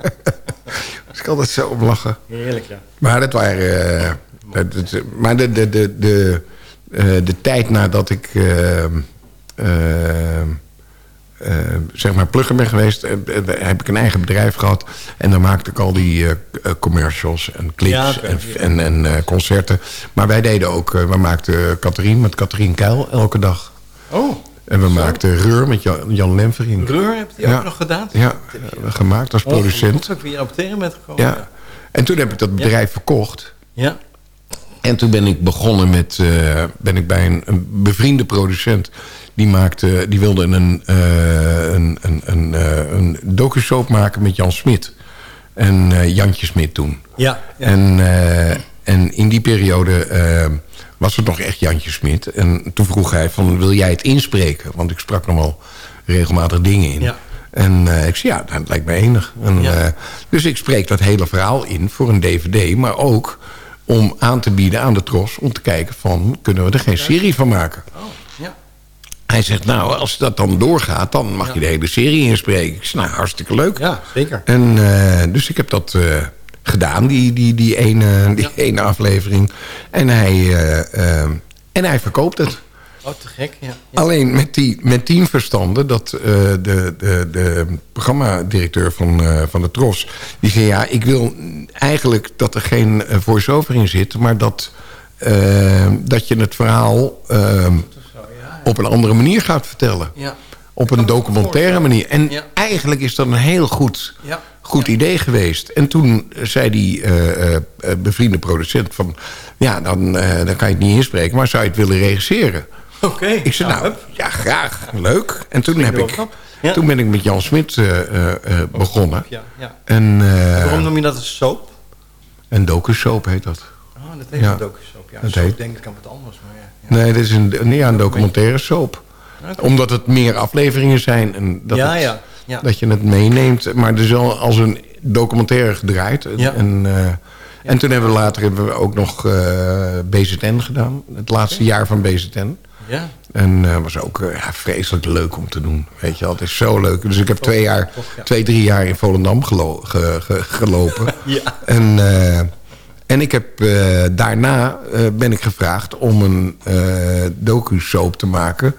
Dus ik altijd zo om lachen. Heerlijk, ja. Maar dat waren... eh, dat- dat- maar de, de, de, de, eh, de tijd nadat ik... eh, zeg maar plugger ben geweest... eh, heb ik een eigen bedrijf gehad. En dan maakte ik al die commercials en clips Ja, en, en, en concerten. Maar wij deden ook... we maakten Catherine met Catherine Keil elke dag. Oh, En we maakten Reur met Jan, Jan Lemvering. Reur heb je Ja. ook nog gedaan? Ja, gemaakt als producent. Goed dat ik weer op tegen bent gekomen. Ja. En toen heb ik dat bedrijf verkocht. Ja. En toen ben ik begonnen met... ben ik bij een, een bevriende producent... die, maakte, die wilde een, eh een, een, een, eh, een docusoap maken met Jan Smit. En eh, Jantje Smit toen. Ja. ja. En, en in die periode was het nog echt Jantje Smit. En toen vroeg hij van, wil jij het inspreken? Want ik sprak nog wel regelmatig dingen in. Ja. En ik zei, ja, dat lijkt me enig. En, Ja. dus ik spreek dat hele verhaal in voor een dvd. Maar ook om aan te bieden aan de Tros... om te kijken van, kunnen we er geen serie van maken? Hij zegt, nou, als dat dan doorgaat... dan mag je de hele serie inspreken. Ik zeg, nou, hartstikke leuk. Ja, zeker. En eh, dus ik heb dat eh, gedaan, die, die, die, ene, die ene aflevering. En hij, eh, eh, en hij verkoopt het. Oh, te gek. Ja. ja. Alleen met, die, met tien verstanden dat de, de, de programmadirecteur van, van de Tros... die zei, ja, ik wil eigenlijk dat er geen voice-over in zit... maar dat, dat je het verhaal eh, op een andere manier gaat vertellen. Ja. Op een documentaire manier. En Ja. eigenlijk is dat een heel goed, Ja. goed idee geweest. En toen zei die eh, eh, bevriende producent van... ja, dan, eh, dan kan je het niet inspreken, maar zou je het willen regisseren? Oké. Ik zei, nou, hup. ja, graag. Leuk. En toen, heb ik, toen ben ik met Jan Smit eh, eh, eh, begonnen. Ja, ja. En, eh, Waarom noem je dat een soap? een docu-soap heet dat. Oh, dat heet een docu-soap. Ja, Dat soap heet- denk ik aan wat anders. Maar ja. Nee, dit is een, ja, een documentaire soap. Omdat het meer afleveringen zijn. En dat, Ja, het- ja, ja. dat je het meeneemt. Maar is wel als een documentaire gedraaid. En, Ja. en, eh, en toen hebben we later hebben we ook nog eh, BZN gedaan. Het laatste jaar van BZN. Ja. En dat was ook ja, vreselijk leuk om te doen. Weet je wel, het is zo leuk. Dus ik heb twee, jaar, twee drie jaar in Volendam gelo- ge- ge- gelopen. Ja. En, en ik heb eh, daarna eh, ben ik gevraagd om een eh docu-soap te maken.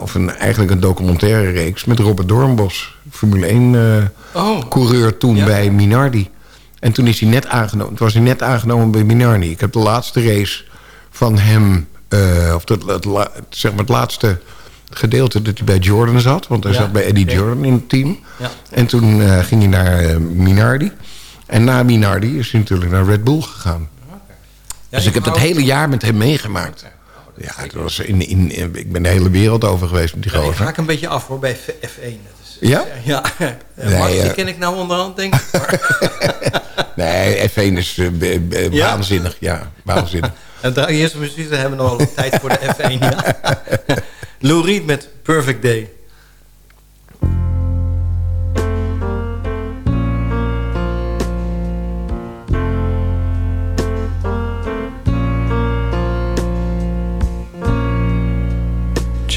Of een, eigenlijk een documentaire reeks met Robert Doornbos. Formule 1 eh, Oh. coureur toen Ja. bij Minardi. En toen is hij net aangenomen. Toen was hij net aangenomen bij Minardi. Ik heb de laatste race van hem... of het, het, zeg maar het laatste gedeelte dat hij bij Jordan zat. Want hij Ja, zat bij Eddie. Jordan in het team. Ja. En toen ging hij naar Minardi. En na Minardi is hij natuurlijk naar Red Bull gegaan. dus ik heb dat hele jaar met hem meegemaakt. Ja, het was in, in, in- ik ben de hele wereld over geweest met die Ja, ik gozer. raak een beetje af hoor bij F- F1. Dat is, Ja? Ja. Nee, Max, die eh. ken ik nou onderhand, denk ik. Nee, F1 is eh, Ja? waanzinnig. Ja, waanzinnig. en daar eerst muziek, we hebben nog wel tijd voor de F1. Ja. Lou Reed met Perfect Day.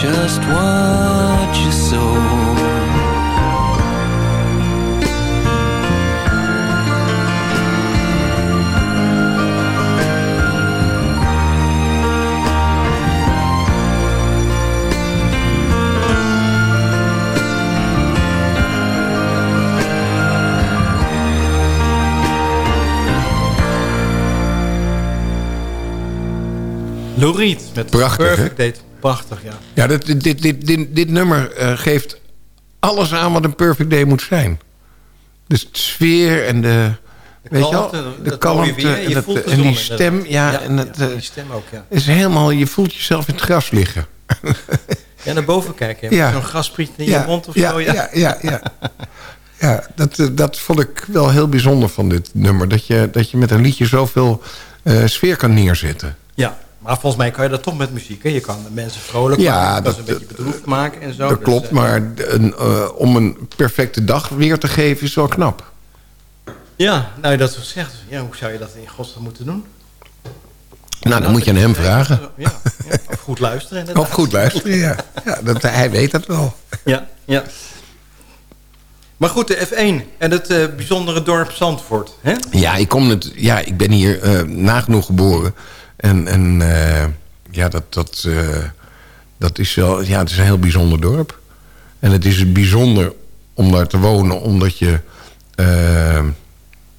just what you sow. Lou Reed met Prachtig, Perfect Date. Prachtig, ja. Ja, dit, dit, dit, dit, dit, nummer eh, geeft alles aan wat een perfect day moet zijn. De sfeer en de... weet je wel, de kalmte weer. en, dat- de en die stem. Ja, Ja, en het, ja, eh, die stem ook, ja. is helemaal... Je voelt jezelf in het gras liggen. Ja, naar boven kijken. Ja. Zo'n graspriet in je mond of ja, zo. Ja, ja, ja. ja dat, eh, dat vond ik wel heel bijzonder van dit nummer. Dat je, dat je met een liedje zoveel eh, sfeer kan neerzetten. Ja, maar volgens mij kan je dat toch met muziek. Hè? Je kan mensen vrolijk Ja, maken. Dat- ze een beetje bedroefd maken en zo. dat Dus, klopt, eh, maar een, eh, om een perfecte dag weer te geven is wel knap. Ja, nou je dat zo zegt. Ja, hoe zou je dat in godsnaam moeten doen? Nou, dan moet je aan hem vragen. Ja, ja, of goed luisteren inderdaad. Of goed luisteren, ja. ja dat, hij weet dat wel. Ja, ja. Maar goed, de F1 en het eh, bijzondere dorp Zandvoort. Hè? Ja, ik, kom het, ja, ik ben hier eh, nagenoeg geboren. En, en eh, ja, dat, dat, eh, dat is wel... Ja, het is een heel bijzonder dorp. En het is bijzonder om daar te wonen, omdat je... eh,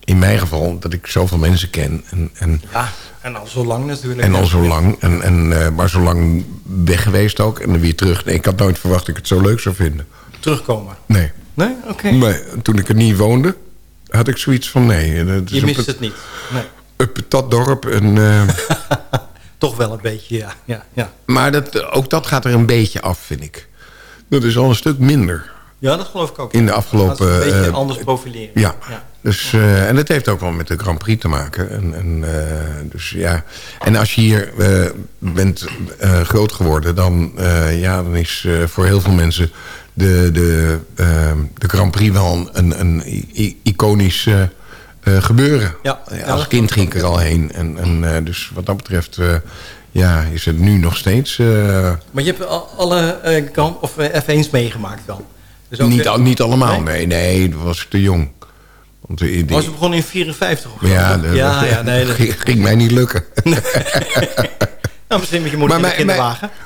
in mijn geval, dat ik zoveel mensen ken. En, en, Ja, en al zo lang natuurlijk. en al zo lang. En, en, maar zo lang weg geweest ook. En dan weer terug. Nee, ik had nooit verwacht dat ik het zo leuk zou vinden. Terugkomen. Nee. Nee? Oké. Nee, toen ik er niet woonde, had ik zoiets van nee. Je mist het niet. Nee. Dat dorp. En, eh, Toch wel een beetje, ja. ja, ja. maar dat, ook dat gaat er een beetje af, vind ik. Dat is al een stuk minder. Ja, dat geloof ik ook. In de afgelopen, een beetje eh, anders profileren. Ja, ja. Dus, eh, en dat heeft ook wel met de Grand Prix te maken. En, en, dus, ja. en als je hier bent groot geworden... dan, ja, dan is voor heel veel mensen de, de, de Grand Prix wel een, een i- iconisch eh, gebeuren. Ja, ja, als kind ging ik er al heen. En, en, eh, dus wat dat betreft eh, ja, is het nu nog steeds... Maar je hebt al- alle of eh, F1's meegemaakt wel. Dus ook, niet, al- niet allemaal, Nee? nee. Nee, dat was ik te jong. Want die- Was het begonnen in 54 of zo? ja, dat, ja, nee. dat ging, ging mij niet lukken. nou, misschien met je moeder in de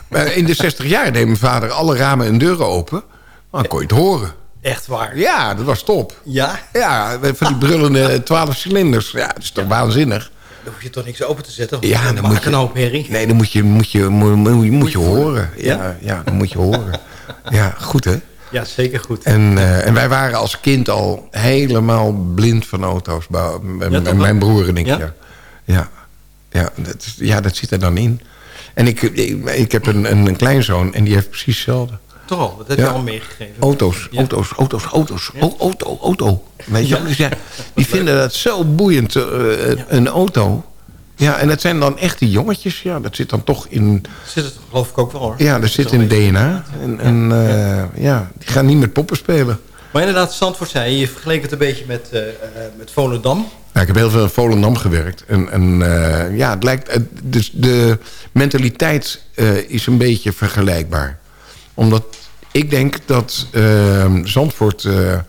maar in de 60 jaar deed mijn vader alle ramen en deuren open. Dan kon je het horen. Echt waar. Ja, dat was top. Ja? Ja, van die brullende 12 cilinders. Ja, dat is toch waanzinnig? Dan hoef je toch niks open te zetten? Ja, dan moet je- een. Nee, dan moet je, moet je, moet, moet, moet je horen. Ja? Ja, ja, dan moet je horen. Ja, goed hè? Ja, zeker goed. En, eh, en wij waren als kind al helemaal blind van auto's. wel? mijn broer en ik, Ja? ja. Ja, ja, dat, ja, dat zit er dan in. En ik, ik, ik heb een, een, een kleinzoon en die heeft precies hetzelfde. Toch al, dat heb je al meegegeven. Auto's, auto's, auto's, auto's. O- auto, auto. Weet je? Dus ja, die vinden dat zo boeiend, eh, een auto. Ja, en dat zijn dan echte jongetjes. Ja, dat zit dan toch in... Zit het geloof ik ook wel hoor. Ja, dat zit in DNA. En, en eh, ja, die gaan niet met poppen spelen. Maar inderdaad, Zandvoort zei, je, je vergeleek het een beetje met, eh, met Volendam. Ja, ik heb heel veel in Volendam gewerkt. En, en ja, het lijkt, dus de mentaliteit is een beetje vergelijkbaar. Omdat ik denk dat eh, Zandvoort, eh, eh,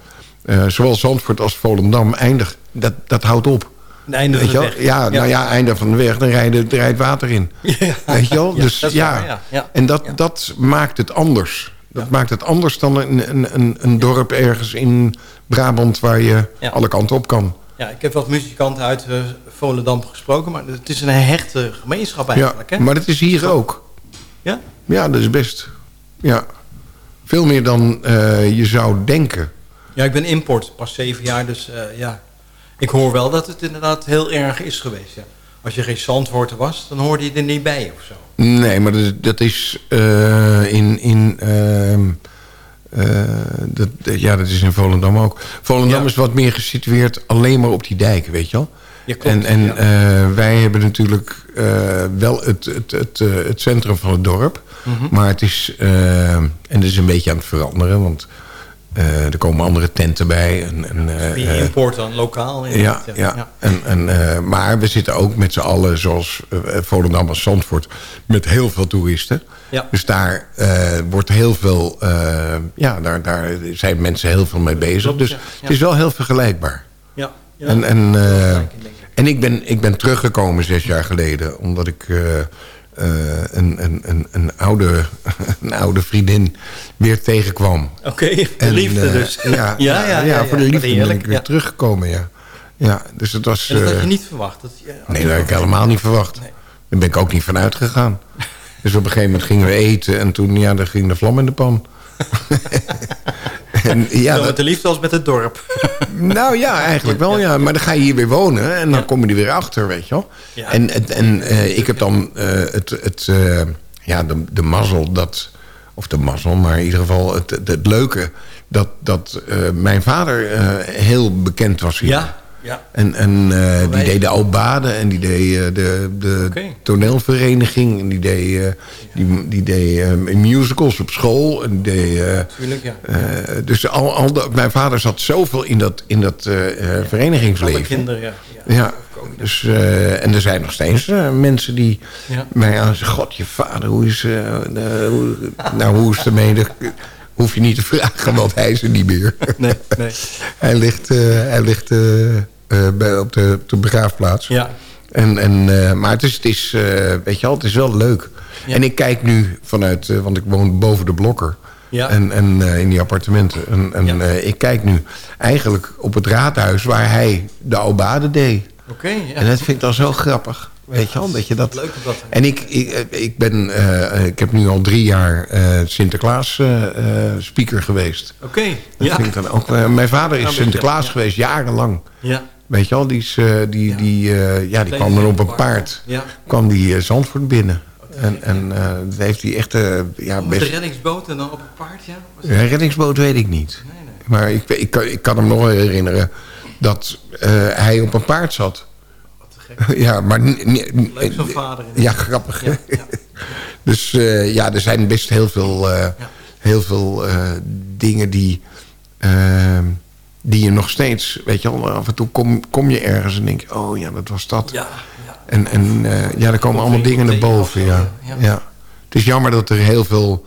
zowel Zandvoort als Volendam eindigt. Dat, dat houdt op. Het einde van de weg. Ja, nou ja, einde van de weg. Dan rijdt, rijdt water in. Ja. Weet je wel? Dus ja. waar, ja, ja. En dat, dat maakt het anders. Dat maakt het anders dan een, een, een, een dorp ergens in Brabant... waar je alle kanten op kan. Ja, ik heb wat muzikanten uit eh, Volendam gesproken, maar het is een hechte gemeenschap eigenlijk. Ja, hè? maar dat is hier ook. Ja? Ja, dat is best. Ja. Veel meer dan eh, je zou denken. Ja, ik ben import, pas zeven jaar, dus eh, ja. Ik hoor wel dat het inderdaad heel erg is geweest, ja. Als je geen zandwoorden was, dan hoorde je er niet bij of zo. Nee, maar dat, dat is eh, in... in ehm, eh, dat, ja, dat is in Volendam ook. Volendam Ja. is wat meer gesitueerd alleen maar op die dijken, weet je wel? Ja, klopt, en en ja. wij hebben natuurlijk wel het, het, het, het centrum van het dorp. Mhm. Maar het is... eh, en het is een beetje aan het veranderen. Want Eh, er komen andere tenten bij. En, en, eh, Wie eh, import dan, lokaal? ja, ja. En, en, eh, maar we zitten ook met z'n allen, zoals eh, Volendam als Zandvoort... met heel veel toeristen. Ja. Dus daar eh, wordt heel veel... eh, ja, daar, daar zijn mensen heel veel mee bezig. Dus ja, het is wel heel vergelijkbaar. Ja, ja. En, en, eh, en ik, ben, ik ben teruggekomen zes jaar geleden... omdat ik eh, eh, een, een, een, een, oude, een oude vriendin weer tegenkwam. Oké, de En, liefde eh, dus. Ja, ja, ja, voor de liefde ben ik weer teruggekomen, ja. Ja, dus het was... En dat had eh, je niet verwacht. Dat, Nee, dat had ik helemaal niet verwacht. Nee. Daar ben ik ook niet van uitgegaan. Dus op een gegeven moment gingen we eten... en toen ja, ging de vlam in de pan. en, ja, dat- met de liefde als met het dorp. nou ja, eigenlijk wel, ja. Maar dan ga je hier weer wonen en dan kom je er weer achter, weet je wel. En, en, en eh, ik heb dan eh, het, het, eh, ja, de, de mazzel dat... Of de mazzel, maar in ieder geval het, het, het leuke... dat, dat mijn vader heel bekend was hier. Ja, ja. En, en eh, die deed de Albade en die deed eh, de, de toneelvereniging. En die deed, eh, die, die deed musicals op school. En die deed, Tuurlijk, ja. dus al, al de- mijn vader zat zoveel in dat, in dat Alle verenigingsleven. kinderen, ja. ja. Ja, dus, en er zijn nog steeds mensen die Ja. mij aan zeggen... God, je vader, hoe is, hoe, nou, hoe is het ermee? Hoef je niet te vragen, want hij is er niet meer. Nee, nee. hij ligt, hij ligt bij, op, de, op de begraafplaats. Ja. En, en, eh, maar het is, het is eh, weet je wel, het is wel leuk. Ja. En ik kijk nu vanuit, eh, want ik woon boven de blokker. Ja. En, en eh, in die appartementen. En, en Ja. eh, ik kijk nu eigenlijk op het raadhuis waar hij de Aubade deed. Oké, ja. En dat vind ik dan zo grappig. Weet je wel, dat je dat... Leuk En ik, ik, eh, ik ben, eh, ik heb nu al drie jaar eh, Sinterklaas eh, eh, speaker geweest. Oké, Dat ja. vind ik dan ook, eh, mijn vader is maar- Sinterklaas geweest, jarenlang. Ja. Weet je wel, die, is, eh, die, Ja. die, eh, ja, die kwam dan op een paard. Ja. kwam die eh, Zandvoort binnen. En, en dat heeft hij echt ja, Met de best... reddingsboot en dan op een paard, ja? Was Ja, reddingsboot weet ik niet. Nee, nee. Maar ik, ik, kan, ik kan hem nog herinneren dat hij op een paard zat. Wat te gek. Ja, maar... Leuk zo'n vader. Ja, grappig. hè? Ja, ja. Dus ja, er zijn best heel veel, heel veel dingen die, die je nog steeds... Weet je wel, af en toe kom, kom je ergens en denk je... Oh ja, dat was dat. Ja, ja. En, en eh, ja, er komen allemaal dingen naar boven. Ja. Ja. Het is jammer dat er heel veel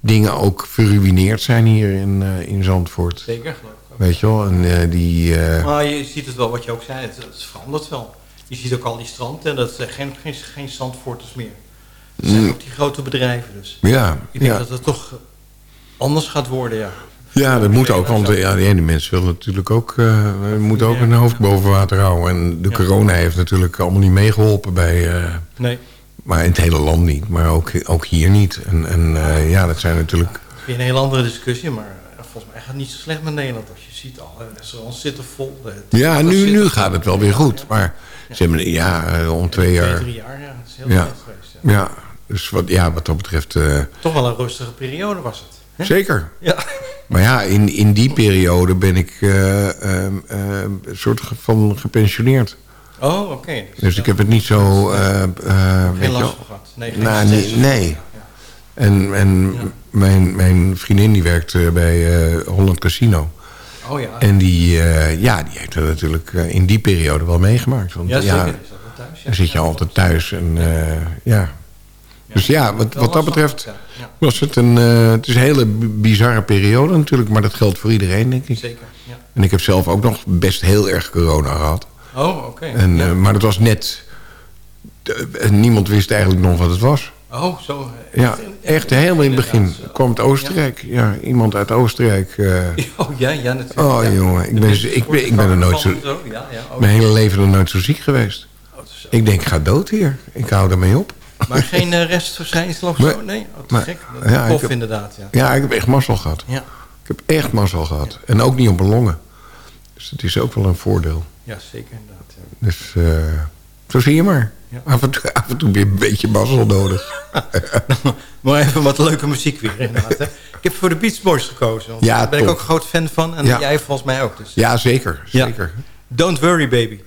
dingen ook verruineerd zijn hier in, eh, in Zandvoort. Zeker. Weet je wel, en eh, die... Maar je ziet het wel, wat je ook zei, het, het verandert wel. Je ziet ook al die stranden, dat zijn geen, geen, geen zandvoorters meer. Het zijn ook die grote bedrijven dus. ja, Ik denk dat het toch anders gaat worden, ja. Ja, dat moet ook, want ja, die ene mensen willen natuurlijk ook, eh, moeten ook Ja. hun hoofd boven water houden. En de Ja. corona heeft natuurlijk allemaal niet meegeholpen bij... eh, Nee, maar in het hele land niet, maar ook, ook hier niet. En, en eh, ja, dat zijn natuurlijk... weer een hele andere discussie, maar volgens mij gaat het niet zo slecht met Nederland. Als je ziet, alle restaurants zitten vol. de Ja, nu, nu gaat het wel weer goed. Maar ze hebben, ja, om twee Twee, jaar... drie jaar, ja. Dat is heel Ja. geweest. Ja. Ja, dus wat, ja, wat dat betreft... Toch wel een rustige periode was het. Zeker. Ja. Maar ja, in, in die periode ben ik eh, ehm, ehm, een soort van gepensioneerd. Oh, oké. Dus ik heb het niet zo... eh, eh, Geen last van gehad. Nee, Nou, nee. En, en mijn, mijn vriendin die werkt bij Holland Casino. Oh ja. En die, ja, die heeft dat natuurlijk in die periode wel meegemaakt. Want ja, zeker. Ja. dan zit je altijd thuis. En, ja. Dus ja, wat, wat dat betreft was het een, eh, het is een hele bizarre periode natuurlijk. Maar dat geldt voor iedereen, denk ik. zeker. Ja. En ik heb zelf ook nog best heel erg corona gehad. Oh, oké. En, eh, maar dat was net... eh, niemand wist eigenlijk nog wat het was. oh, zo. eh, Ja, echt helemaal in het begin. kwam het Oostenrijk. Ja, iemand uit Oostenrijk. Oh, ja, ja, natuurlijk. oh ja. jongen, ik ben, ik, ben, ik ben er nooit zo... Ja, ja. Mijn hele leven er nooit zo ziek geweest. oh. Ik denk, ik ga dood hier. Ik hou ermee op. Maar geen uh, restverschijnsel of zo? Nee? Oh, te Maar- gek. ja, Tof ik heb- inderdaad, ja. Ja, ik heb echt mazzel gehad. Ja, Ik heb echt mazzel gehad. En ook niet op mijn longen. Dus het is ook wel een voordeel. ja zeker inderdaad. Ja. Dus eh, zo zie je maar. Ja. Af, en toe, af en toe je een beetje mazzel nodig. Maar even wat leuke muziek weer inderdaad. Hè. Ik heb voor de Beach Boys gekozen. Want daar ben ik ook groot fan van. En jij volgens mij ook. Dus. Ja, zeker. Ja. zeker. Don't worry, baby.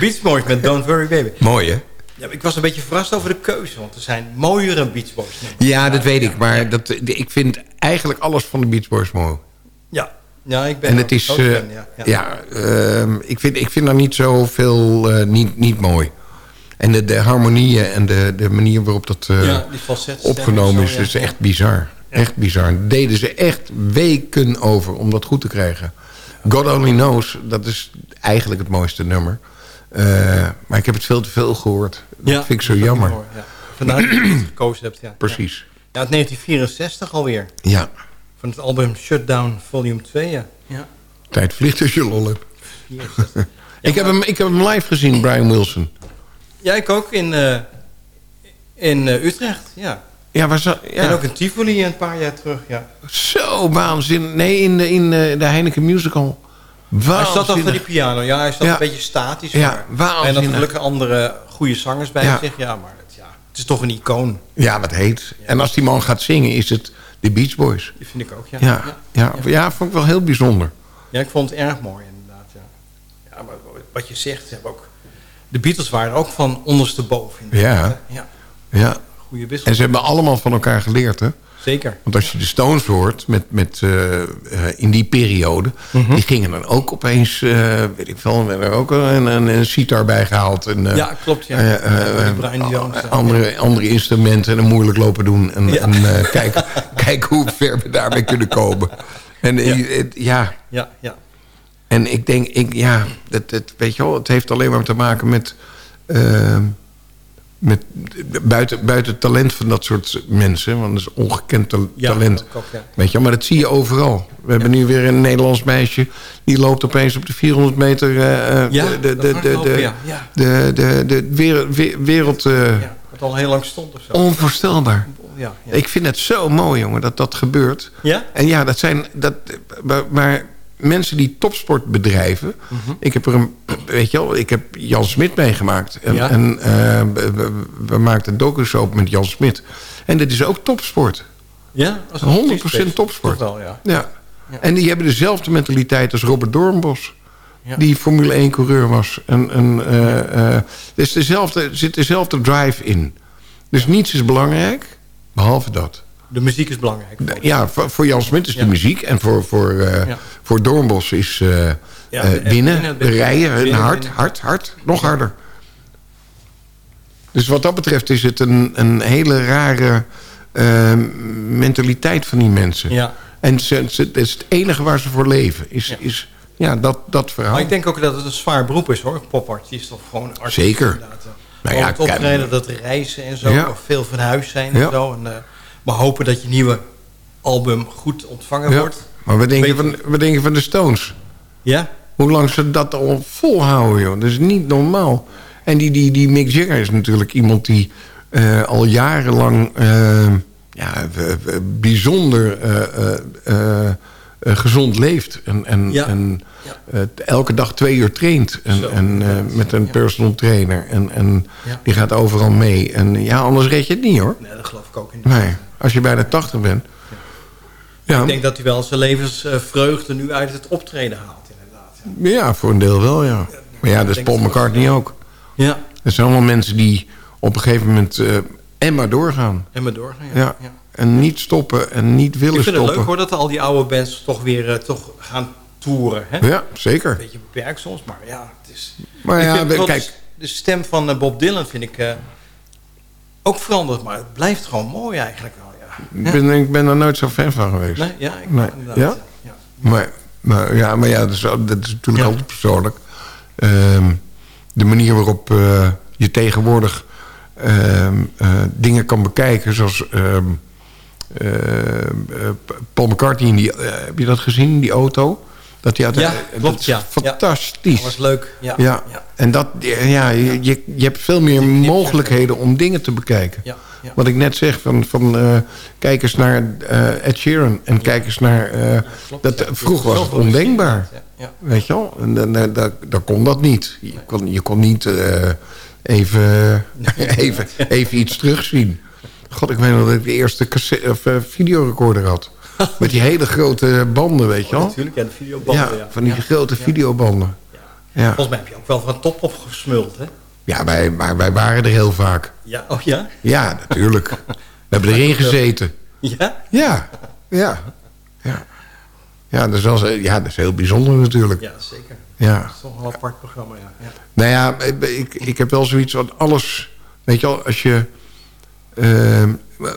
De Beach Boys met Don't Worry Baby. Mooi, hè? Ja, ik was een beetje verrast over de keuze, want er zijn mooiere Beach Boys. Ja, dat weet ik. Maar dat, ik vind eigenlijk alles van de Beach Boys mooi. Ja, ja ik ben En het is... eh, fan, ja. ja, Ja. ehm, ik, vind, ik vind daar niet zoveel uh, niet, niet mooi. En de, de harmonieën en de, de manier waarop dat eh, Ja, opgenomen en is, is echt bizar. Echt bizar. Deden ze echt weken over om dat goed te krijgen. God Only Knows, dat is eigenlijk het mooiste nummer. Eh, maar ik heb het veel te veel gehoord. Dat Ja, vind ik zo jammer. ja. Vandaar dat je het gekozen hebt, ja. Precies. Ja, uit 1964 alweer. Ja, Van het album Shutdown Volume 2, ja. Ja, tijd vliegt als je lol hebt. 64. ik, heb hem, ik heb hem live gezien, Brian Wilson. Ja, ik ook in, eh, in eh, Utrecht, ja. Ja, waar za- ja. En ook in Tivoli een paar jaar terug, ja. Zo waanzinnig. Nee, in de, in de Heineken Musical. Hij Waanzinnig. achter die piano, ja. Hij Ja. een beetje statisch. Ja, maar-. En dan gelukkig andere goede zangers bij Ja. zich, ja. Maar het, ja, het is toch een icoon. Ja, wat heet. En als die man gaat zingen, is het de Beach Boys. Die vind ik ook, ja. Ja, ja, ja. vond ik wel heel bijzonder. Ja, ik vond het erg mooi inderdaad. Ja, ja maar wat je zegt, hebben ook, de Beatles waren ook van ondersteboven. Ja. ja Ja. goede wissel. En ze hebben allemaal van elkaar geleerd, hè? Zeker. Want als je de Stones hoort, met, met, eh, eh, in die periode... Mhm. die gingen dan ook opeens, eh, weet ik veel... werden er ook een, een, een sitar bij gehaald. En, Ja, klopt, ja. Ja, Brian Jones, ja. andere, andere instrumenten en een moeilijk lopen doen. En, Ja. en kijken, kijken hoe ver we daarmee kunnen komen. En het- ja, Ja, ja. En ik denk, ik, ja, het, het, weet je wel, het heeft alleen maar te maken met, met buiten, buiten het talent van dat soort mensen. Want dat is ongekend ta- Ja, talent. ook, ja. Weet je maar dat zie je overal. We hebben nu weer een Nederlands meisje... die loopt opeens op de 400 meter... Ja, de, wereld... Wat al heel lang stond of zo. onvoorstelbaar. Ja, ja. Ik vind het zo mooi, jongen, dat dat gebeurt. Ja? En ja, dat zijn... Dat, maar, maar mensen die topsport bedrijven... Mhm. Ik heb er een... Weet je wel, ik heb Jan Smit meegemaakt. En, Ja. en eh, we, maakten een met Jan Smit. En dit is ook topsport. Ja? Als 100% artiest, topsport. Wel, ja. Ja. Ja. En die hebben dezelfde mentaliteit als Robert Doornbos. Ja. Die Formule 1 coureur was. En, en, eh, eh, er dezelfde, er zit dezelfde drive in. Dus niets is belangrijk, behalve dat. De muziek is belangrijk. Ja, voor, voor Jan Smit is de muziek. En voor, voor, eh, Ja. voor Doornbos is eh, Ja, eh, en- winnen, en- de winnen, hard, winnen. hard, hard. Nog harder. Dus wat dat betreft is het een, een hele rare eh, mentaliteit van die mensen. Ja. En ze, ze, het is het enige waar ze voor leven. Is, Ja. is ja, dat, dat verhaal. Maar ik denk ook dat het een zwaar beroep is hoor. Popartiest of gewoon artiest. Zeker. inderdaad. Nou ja, het optreden, dat reizen en zo. Ja. Of veel van huis zijn en zo. En, eh, maar hopen dat je nieuwe album goed ontvangen Ja. wordt. Maar we denken, Weet- van, we denken van de Stones. Ja? Hoe lang ze dat al volhouden, joh. Dat is niet normaal. En die, die, die Mick Jagger is natuurlijk iemand die eh, al jarenlang... eh, ja, bijzonder eh, eh, gezond leeft. En, en, Ja. en elke dag twee uur traint. En, Zo, en, met een personal trainer. En, en die gaat overal mee. En ja, anders red je het niet, hoor. Nee, dat geloof ik ook in. Nee, als je bijna 80 bent. Ja, Ik denk dat hij wel zijn levensvreugde nu uit het optreden haalt inderdaad. Ja. ja voor een deel wel, ja. Maar ja, dat is Paul McCartney ook. ja. Het zijn allemaal mensen die op een gegeven moment eh en maar doorgaan. En maar doorgaan. Ja. Ja. Ja. En niet stoppen en niet willen Ik vind het stoppen. leuk hoor dat al die oude bands toch weer eh, toch gaan toeren. Hè? Ja, zeker. Een beetje beperkt soms, maar ja, het is... Maar Ik ja, vind we- wel kijk, De, stem van eh, Bob Dylan vind ik ook veranderd, maar het blijft gewoon mooi eigenlijk wel. Ik ben, ik ben er nooit zo fan van geweest. nee, ja ik Nee. Ja? Maar, maar, ja, maar ja, dat is, dat is natuurlijk altijd persoonlijk. Ehm, de manier waarop eh, je tegenwoordig ehm, eh, dingen kan bekijken, zoals ehm, eh, Paul McCartney in die, heb je dat gezien, die auto? Dat hij Ja, klopt, dat is ja. Fantastisch. Dat was leuk. Ja, Ja, ja. en dat, ja, je, je, je hebt veel meer mogelijkheden om dingen te bekijken. Ja, ja. Wat ik net zeg, van, van eh, kijk eens naar eh, Ed Sheeran en kijk eens naar... eh, Klopt, dat, ja. vroeger was het ondenkbaar. Ja, ja. Weet je wel? En dan, dan, dan, dan kon dat niet. Je kon, je kon niet even, even, even iets terugzien. God, ik weet nog dat ik de eerste cassette, of, videorecorder had. Met die hele grote banden, weet je Oh, wel? natuurlijk, ja, de videobanden. Ja, Ja, van die Ja. grote videobanden. Ja. Volgens mij heb je ook wel van top gesmuld, hè? Ja, wij, maar wij waren er heel vaak. Ja, oh ja? Ja, natuurlijk. We hebben erin gezeten. Ja? Ja, ja, ja. Ja, dat is, wel, ja, dat is heel bijzonder natuurlijk. Ja, zeker. Ja. Dat is toch wel een apart programma, ja. ja. Nou ja, ik, ik heb wel zoiets van alles... Weet je wel, als je... ehm,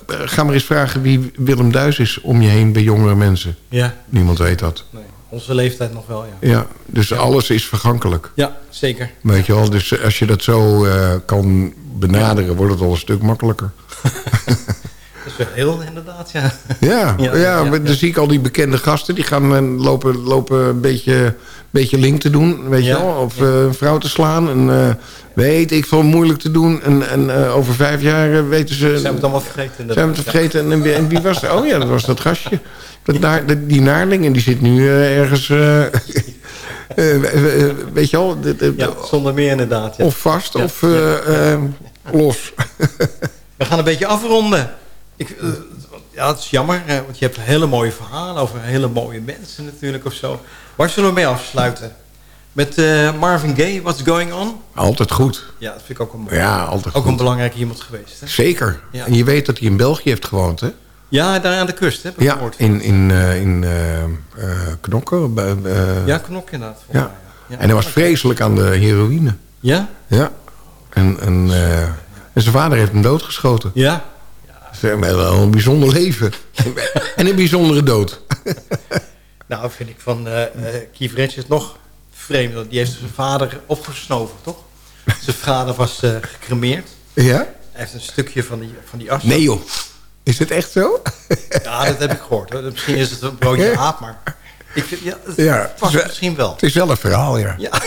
ga maar eens vragen wie Willem Duis is om je heen bij jongere mensen. Ja, Niemand weet dat. nee. Onze leeftijd nog wel, ja. Ja, dus alles is vergankelijk. Ja, zeker. Weet je wel, dus als je dat zo eh, kan benaderen, wordt het al een stuk makkelijker. Dat is wel heel inderdaad, ja. Ja, ja, Ja, dan zie ik al die bekende gasten... die gaan eh, lopen, lopen een beetje, beetje link te doen, weet je wel? Of eh, een vrouw te slaan. En eh, weet ik veel, moeilijk te doen. En, en over vijf jaar weten ze... Zijn we het allemaal vergeten? inderdaad. Zijn we het vergeten? En, wie- en wie was het? Oh ja, dat was dat gastje. Dat naar, dat- die naarling, en die zit nu ergens... weet je wel? de- de- Ja, zonder meer inderdaad. Of vast, of los. We gaan een beetje afronden. Ik, eh, ja, het is jammer, eh, want je hebt hele mooie verhalen over hele mooie mensen natuurlijk of zo. Waar zullen we mee afsluiten? Met eh, Marvin Gaye, What's Going On? Altijd goed. Ja, dat vind ik ook een. Ja, altijd ook goed. een belangrijk iemand geweest. Hè? Zeker. Ja. En je weet dat hij in België heeft gewoond, hè? Ja, daar aan de kust, hè? Ja, in, in, in eh, Knokken. Ja, knok inderdaad. ja. mij, ja. En hij was vreselijk aan de heroïne. Ja? Ja. En, en, en zijn vader heeft hem doodgeschoten. Ja? Ze hebben wel een bijzonder leven. en een bijzondere dood. Nou, vind ik van eh Keith Richards nog vreemd. want Die heeft zijn vader opgesnoven, toch? zijn vader was eh, gecremeerd. Ja? Hij heeft een stukje van die, van die as. Nee joh. Is het echt zo? Ja, dat heb ik gehoord. Hoor. Misschien is het een broodje aap, maar... Ik vind, ja, het Ja, was het is- misschien wel. Het is wel een verhaal, ja. Ja.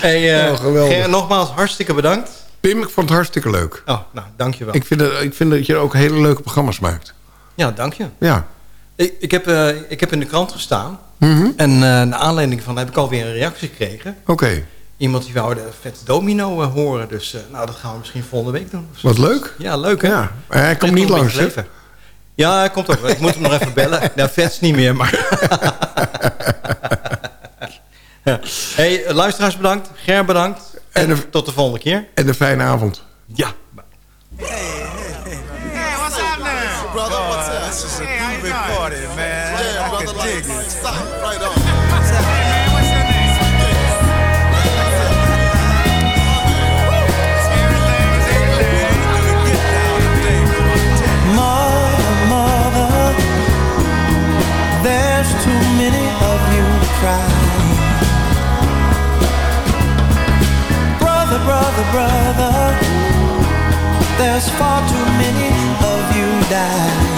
hey, Oh. Ger, nogmaals hartstikke bedankt. Pim, ik vond het hartstikke leuk. Oh, nou, dankjewel. Ik vind, dat, ik vind dat je ook hele leuke programma's maakt. Ja, dank je. Ja. Ik, ik, heb, eh, ik heb in de krant gestaan. Mhm. En eh naar aanleiding van heb ik alweer een reactie gekregen. Oké. Iemand die wou de vet domino eh, horen. Dus nou, dat gaan we misschien volgende week doen. Wat leuk. Ja, leuk hè? Ja. Hij komt niet langs, hè? Ja, hij komt ook. Ik moet hem nog even bellen. Nou, vets niet meer, maar... hey, luisteraars bedankt. Ger bedankt. En, een- tot de volgende keer. En een fijne avond. Ja. Brother, what's up? This is a groovy party, man. Yeah, brother, like, stop Brother, brother, there's far too many of you dying.